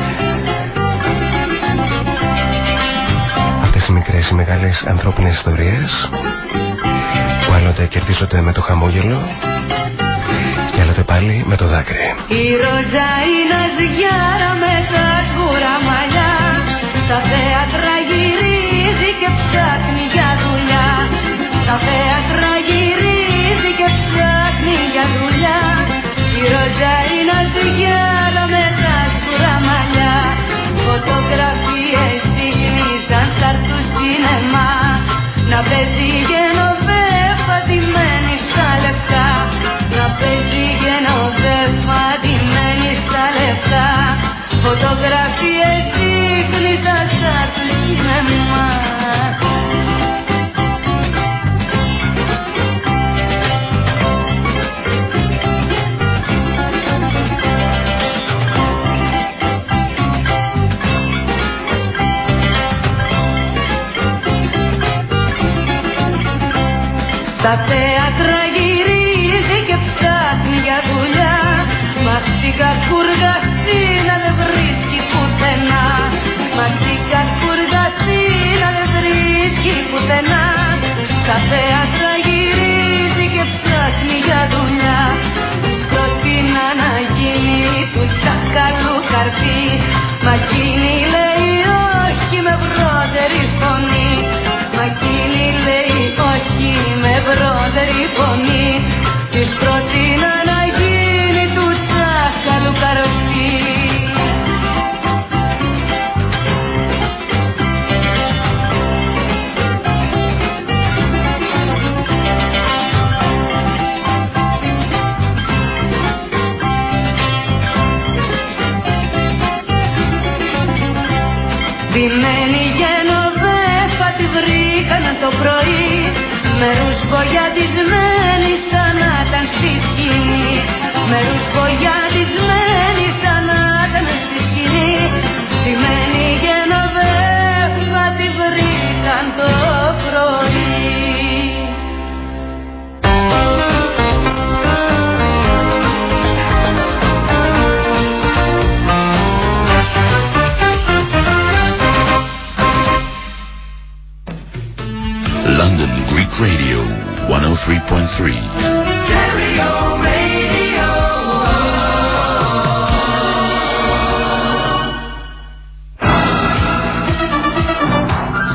μικρές ή μεγάλες ανθρώπινες ιστορίες που άλλοτε κερδίζονται με το χαμόγελο και άλλοτε πάλι με το δάκρυ. Η ροζά είναι ζυγιάρα με τα σγούρα μαλλιά στα θέατρα γυρίζει και ψάχνει για δουλειά. Στα θέατρα γυρίζει και ψάχνει για δουλειά. Η ροζά είναι ζυγιάρα με φωτογραφίες δείχνεις σαν σαν του σινεμά. Να παίζει γενοβέ φατημένη στα λεφτά. Να παίζει γενοβέ φατημένη στα λεφτά. Φωτογραφίες Στα θέατρα γυρίζει και ψάχνει για δουλειά. Μα στην κακουργαστή να δεν βρίσκει πουθενά. Μα στην κακουργαστή να δεν βρίσκει πουθενά. Στα θέατρα φωνή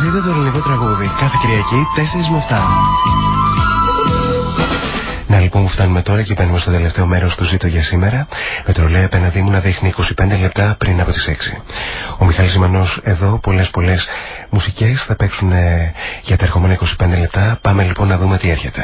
Ζείτε το ελληνικό τραγούδι κάθε Κυριακή 4 με 7. Να λοιπόν που φτάνουμε τώρα και μπαίνουμε στο τελευταίο μέρος του ζήτω για σήμερα με το ρολόι απέναντί μου να δείχνει 25 λεπτά πριν από τις 6. Ο Μιχάλης Ζημανός εδώ πολλές πολλές μουσικές θα παίξουν ε, για τα ερχόμενα 25 λεπτά. Πάμε λοιπόν να δούμε τι έρχεται.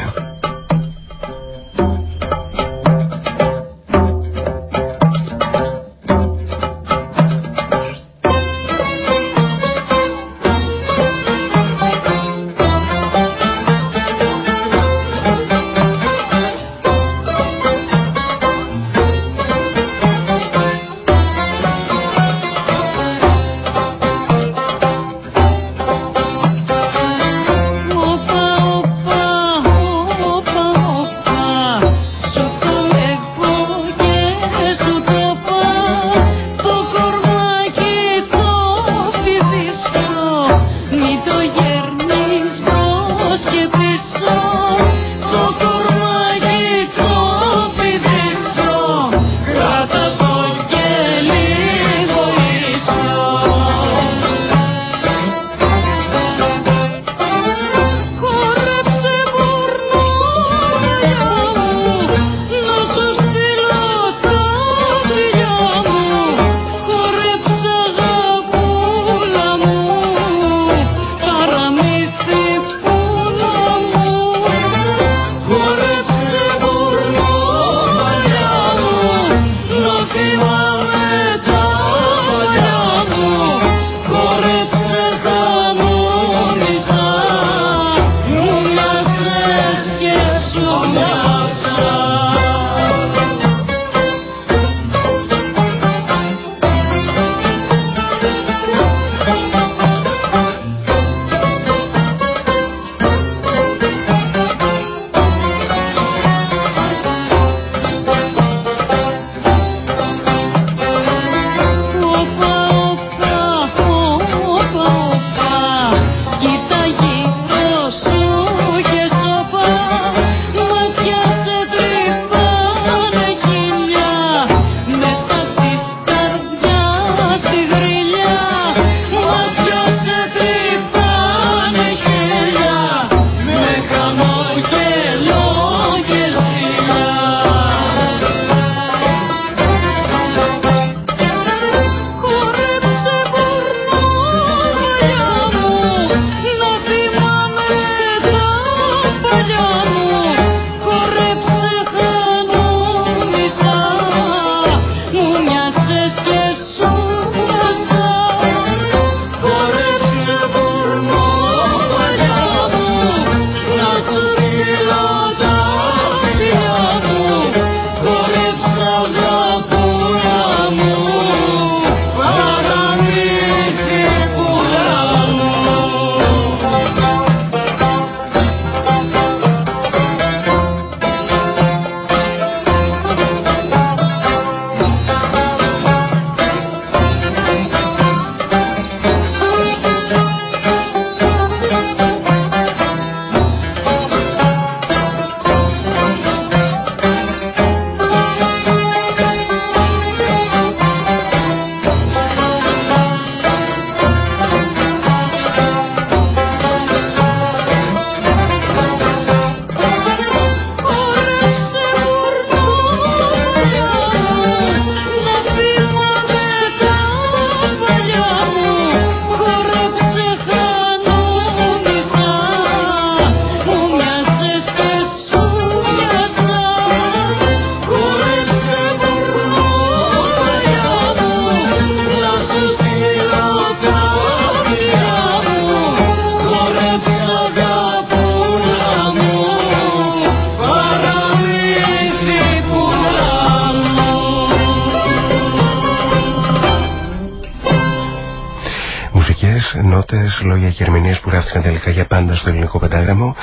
Και ερμηνείες που γράφτηκαν τελικά για πάντα στο ελληνικό πεντάγραμμο,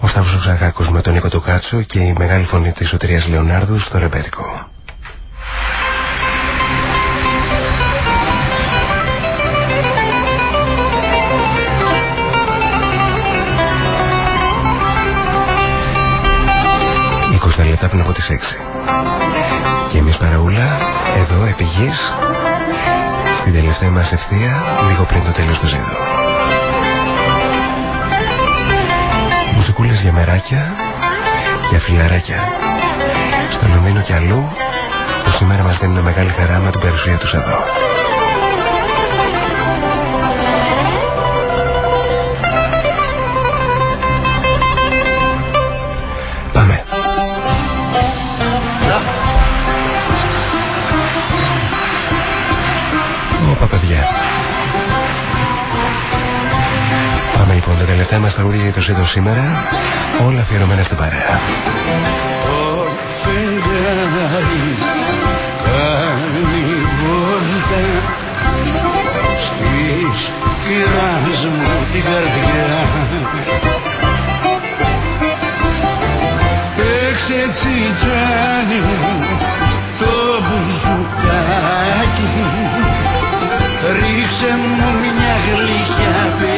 ο Σταύρος Ψαγάκος με τον Νίκο Τουκάτσο και η μεγάλη φωνή της Σωτηρίας Λεωνάρδου στο ρεμπέτικο. λεπτά πριν από τις 6. Και εμείς παραούλα, εδώ επί γης, στην τελευταία μας ευθεία, λίγο πριν το τέλος του ζήτου. Μουσικούλες για μεράκια, για φιλαράκια. Στο Λονδίνο και αλλού, που σήμερα μας δίνουν μεγάλη χαρά με την παρουσία τους εδώ. Τελευταία μας τραγούδια για το σύντο σήμερα. Όλα αφιερωμένα στην παρέα. Το φεγγάρι κάνεις βόλτα στις κυράς μου την καρδιά. Έξε τσιτσάνι το μπουζουκάκι ρίξε μου μια γλυκιά παινιά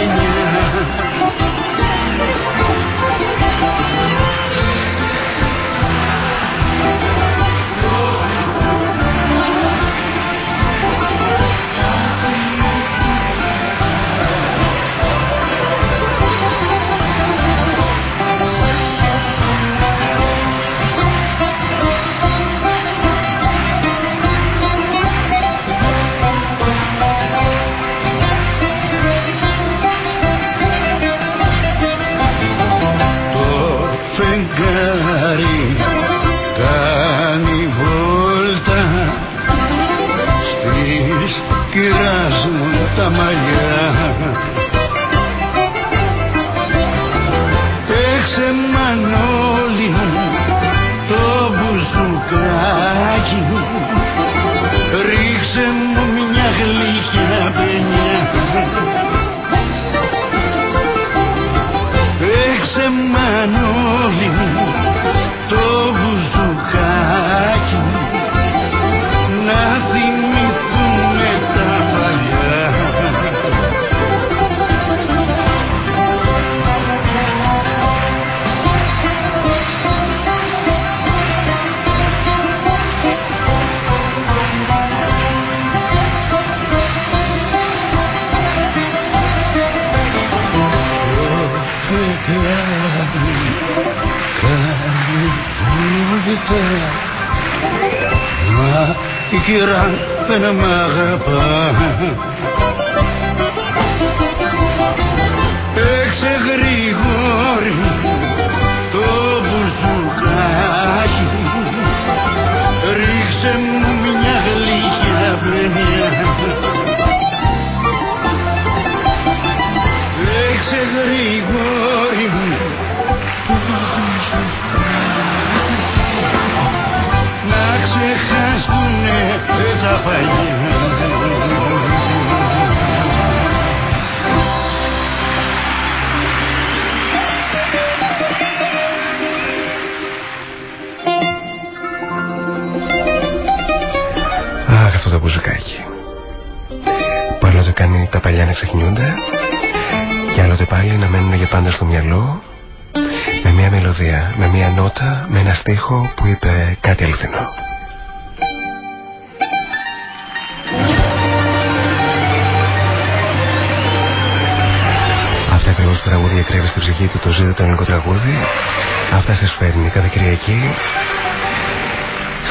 σε φέρνει κάθε Κυριακή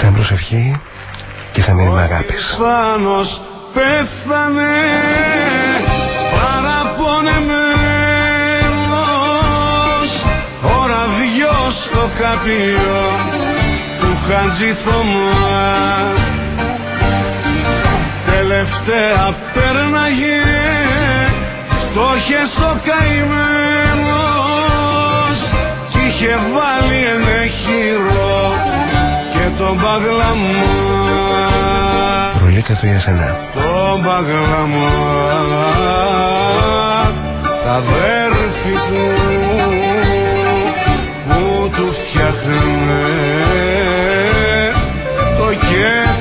σαν προσευχή και σαν μήνυμα αγάπης. Πάνος πέθανε παραπονεμένος ο ραδιός στο καπίο του Χαντζη τελευταία πέρναγε Στόχες ο καημένος κι είχε βάλει ένα χειρό και τον παγλαμό Ρουλίτσα του για σένα. Τον παγλαμό αδέρφη του που τους φτιάχνε το κέφι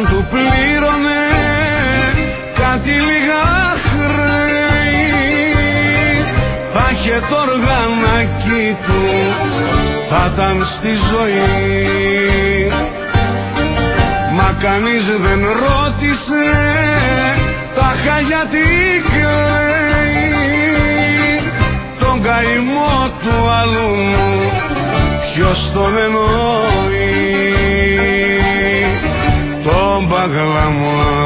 Κάποιος αν του πλήρωνε κάτι λίγα χρέη θα είχε το οργανάκι του θα ήταν στη ζωή. Μα κανείς δεν ρώτησε τα γιατί κλαίει. Τον καημό του αλλού ποιος τον εννοεί τον παγλαμά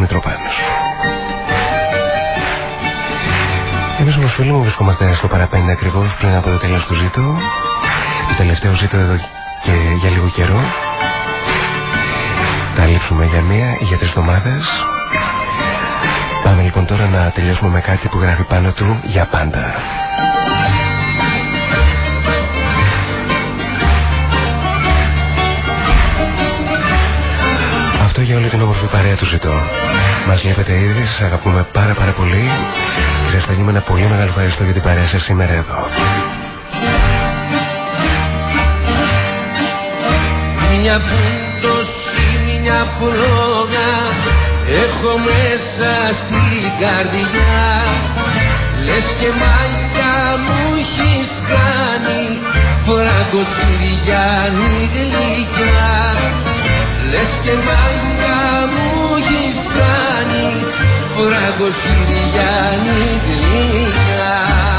Μητροπάνος Εμείς όμως φίλοι μου βρισκόμαστε στο παραπέντε ακριβώς πριν από το τέλος του ζήτου. Το τελευταίο ζήτο εδώ και για λίγο καιρό. Θα λείψουμε για μία ή για τρεις εβδομάδες. Πάμε λοιπόν τώρα να τελειώσουμε με κάτι που γράφει πάνω του για πάντα. Για όλη την όμορφη παρέα του ζητώ. Μας βλέπετε ήδη, σας αγαπούμε πάρα πάρα πολύ. Σας θα γίνουμε ένα πολύ μεγάλο ευχαριστώ για την παρέα σας σήμερα εδώ. Μια πούντωση, μια φλόγα Έχω μέσα στην καρδιά Λες και μαλλιά μου έχεις κάνει Φραγκοσυριάνη γλυκιά Λες και μαλλιά μου έχεις κάνει Φραγκοσυριάνη γλυκιά Θα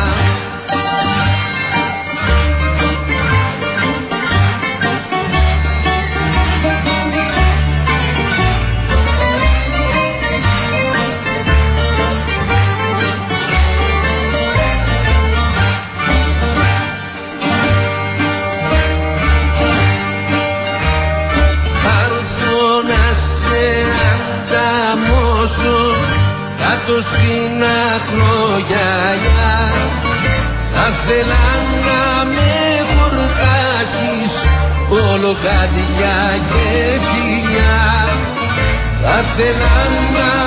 Θα θέλα να με χορτάσεις όλο καρδιά και φιλιά. Θα θέλα να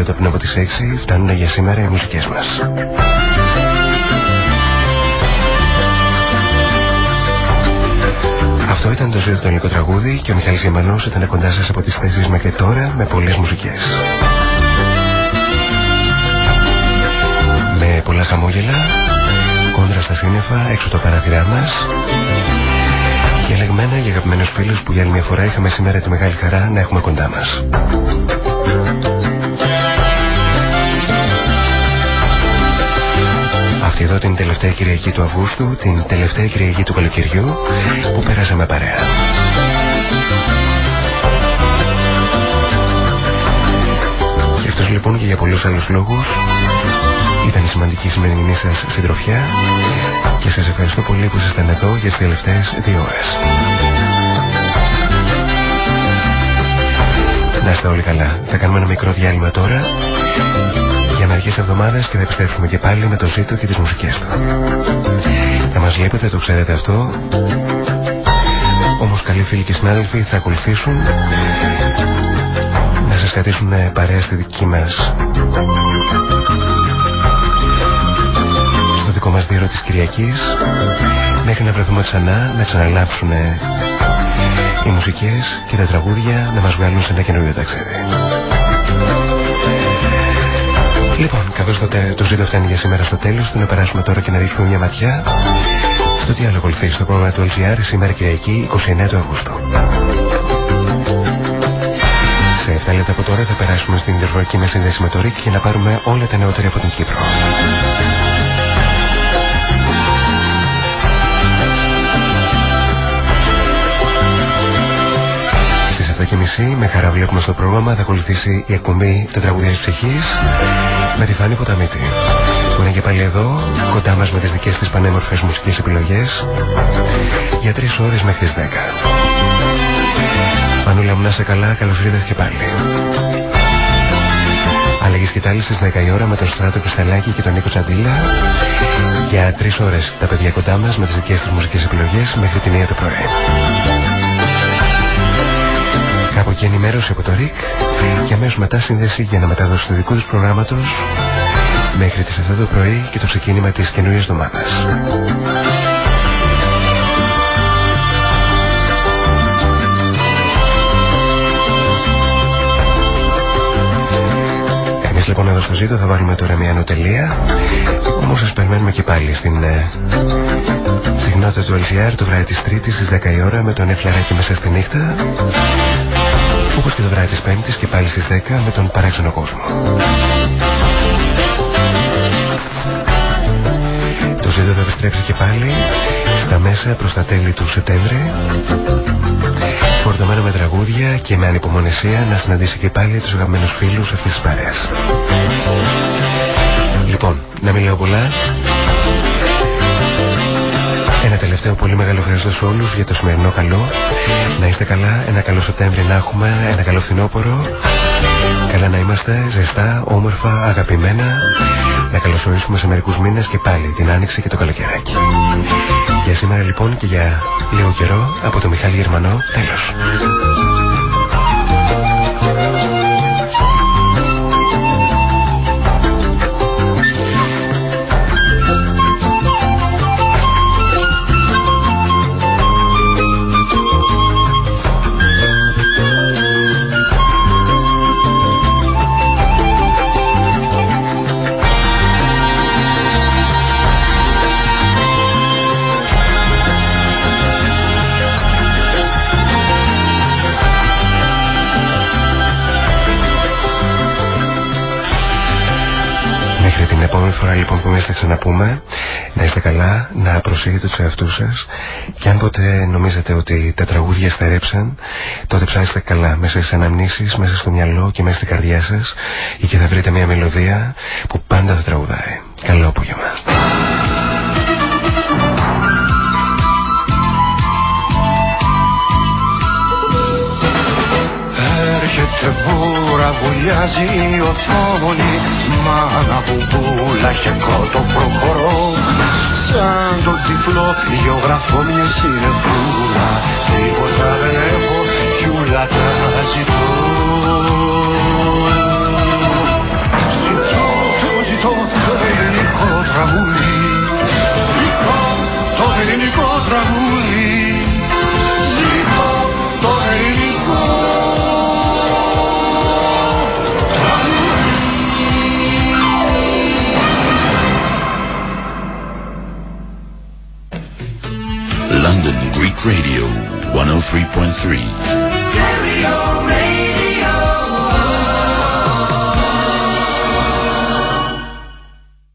λεπτά πριν από τις 6, φτάνουν για σήμερα οι μουσικές μας. Αυτό ήταν το ζωή του ελληνικό τραγούδι και ο Μιχάλης Γεμανός ήταν κοντά σας από τις θέσεις μέχρι τώρα με πολλές μουσικές. Με πολλά χαμόγελα, κόντρα στα σύννεφα, έξω το παράθυρά μας και ελεγμένα για αγαπημένους φίλους που για άλλη μια φορά είχαμε σήμερα τη μεγάλη χαρά να έχουμε κοντά μας. Αυτή εδώ την τελευταία Κυριακή του Αυγούστου, την τελευταία Κυριακή του καλοκαιριού που πέρασαμε παρέα. Και αυτός λοιπόν και για πολλούς άλλους λόγους ήταν η σημαντική σημερινή σας συντροφιά και σας ευχαριστώ πολύ που ήσασταν εδώ για τις τελευταίες δύο ώρες. Να είστε όλοι καλά. Θα κάνουμε ένα μικρό διάλειμμα τώρα για μερικές εβδομάδες και θα επιστρέψουμε και πάλι με το ζήτο και τις μουσικές του. Θα μας βλέπετε, το ξέρετε αυτό. Όμως καλοί φίλοι και συνάδελφοι θα ακολουθήσουν να σας κρατήσουν παρέα στη δική μας στο δικό μας δίωρο της Κυριακής μέχρι να βρεθούμε ξανά να ξαναλάψουν οι μουσικές και τα τραγούδια να μας βγάλουν σε ένα καινούριο ταξίδι. Λοιπόν, καθώς το, το ζήτο φτάνει για σήμερα στο τέλος του, να περάσουμε τώρα και να ρίξουμε μια ματιά στο τι άλλο ακολουθεί στο πρόγραμμα του LGR σήμερα Κυριακή 29 του Αυγούστου. Σε 7 λεπτά από τώρα θα περάσουμε στην ιντερβολική μας σύνδεση με το ΡΙΚ για να πάρουμε όλα τα νεότερα από την Κύπρο. Και μισή με χαρά βλέπουμε στο πρόγραμμα θα ακολουθήσει η εκπομπή «Τα τραγουδία της ψυχής» με τη Φάνη Ποταμίτη που είναι και πάλι εδώ κοντά μας με τις δικές της πανέμορφες μουσικές επιλογές για τρεις ώρες μέχρι τις 10. Φανούλα μου να είσαι καλά, καλώς ήρθες και πάλι. Αλλαγής σκητάλη στις 10 η ώρα με τον Στράτο Κρυσταλάκη και τον Νίκο Τσαντήλα για τρεις ώρες τα παιδιά κοντά μας με τις δικές τους μουσικές επιλογές μέχρι την 1 το πρωί. Κάπου και ενημέρωση από το ΡΙΚ και αμέσως μετά σύνδεση για να μεταδώσει το δικού τους προγράμματος. Μέχρι τις 7 το πρωί και το ξεκίνημα της καινούργια εβδομάδας. Εμείς λοιπόν εδώ στο ζήτο θα βάλουμε τώρα μια νοτελεία όμως σας περιμένουμε και πάλι στην ε, συχνότητα του LCR το βράδυ της Τρίτης στις 10 η ώρα με τον Εφλαράκι μέσα στη νύχτα όπως και το βράδυ της Πέμπτης και πάλι στις 10 με τον παράξενο κόσμο. Το ζήτο Οπότε θα επιστρέψει και πάλι στα μέσα προς τα τέλη του Σεπτέμβρη φορτωμένο με τραγούδια και με ανυπομονησία να συναντήσει και πάλι τους αγαπημένους φίλους αυτής της παρέας. Λοιπόν, να μην λέω πολλά. Ένα τελευταίο πολύ μεγάλο ευχαριστώ σε όλους για το σημερινό καλό. Να είστε καλά, ένα καλό Σεπτέμβρη να έχουμε, ένα καλό φθινόπωρο. Καλά να είμαστε, ζεστά, όμορφα, αγαπημένα. Να καλωσορίσουμε σε μερικούς μήνες και πάλι την Άνοιξη και το καλοκαιράκι. Για σήμερα λοιπόν και για λίγο καιρό από το Μιχάλη Γερμανό, τέλος. Φορά λοιπόν που εμείς θα ξαναπούμε να είστε καλά, να προσέχετε τους εαυτούς σας και αν ποτέ νομίζετε ότι τα τραγούδια στερέψαν τότε ψάχνετε καλά μέσα στις αναμνήσεις, μέσα στο μυαλό και μέσα στην καρδιά σας και θα βρείτε μια μελωδία που πάντα θα τραγουδάει. Καλό απόγευμα. Έρχεται μπούρα, βουλιάζει η οθόνη Μάνα μπουμπούλα και κότο προχωρώ. Σαν τον τυφλό γεωγραφώ μια συνεφούλα Τίποτα δεν έχω κι ούλα τα ζητώ Ζητώ, ζητώ το ελληνικό τραγούδι. Ζητώ το ελληνικό τραγούδι 103.3.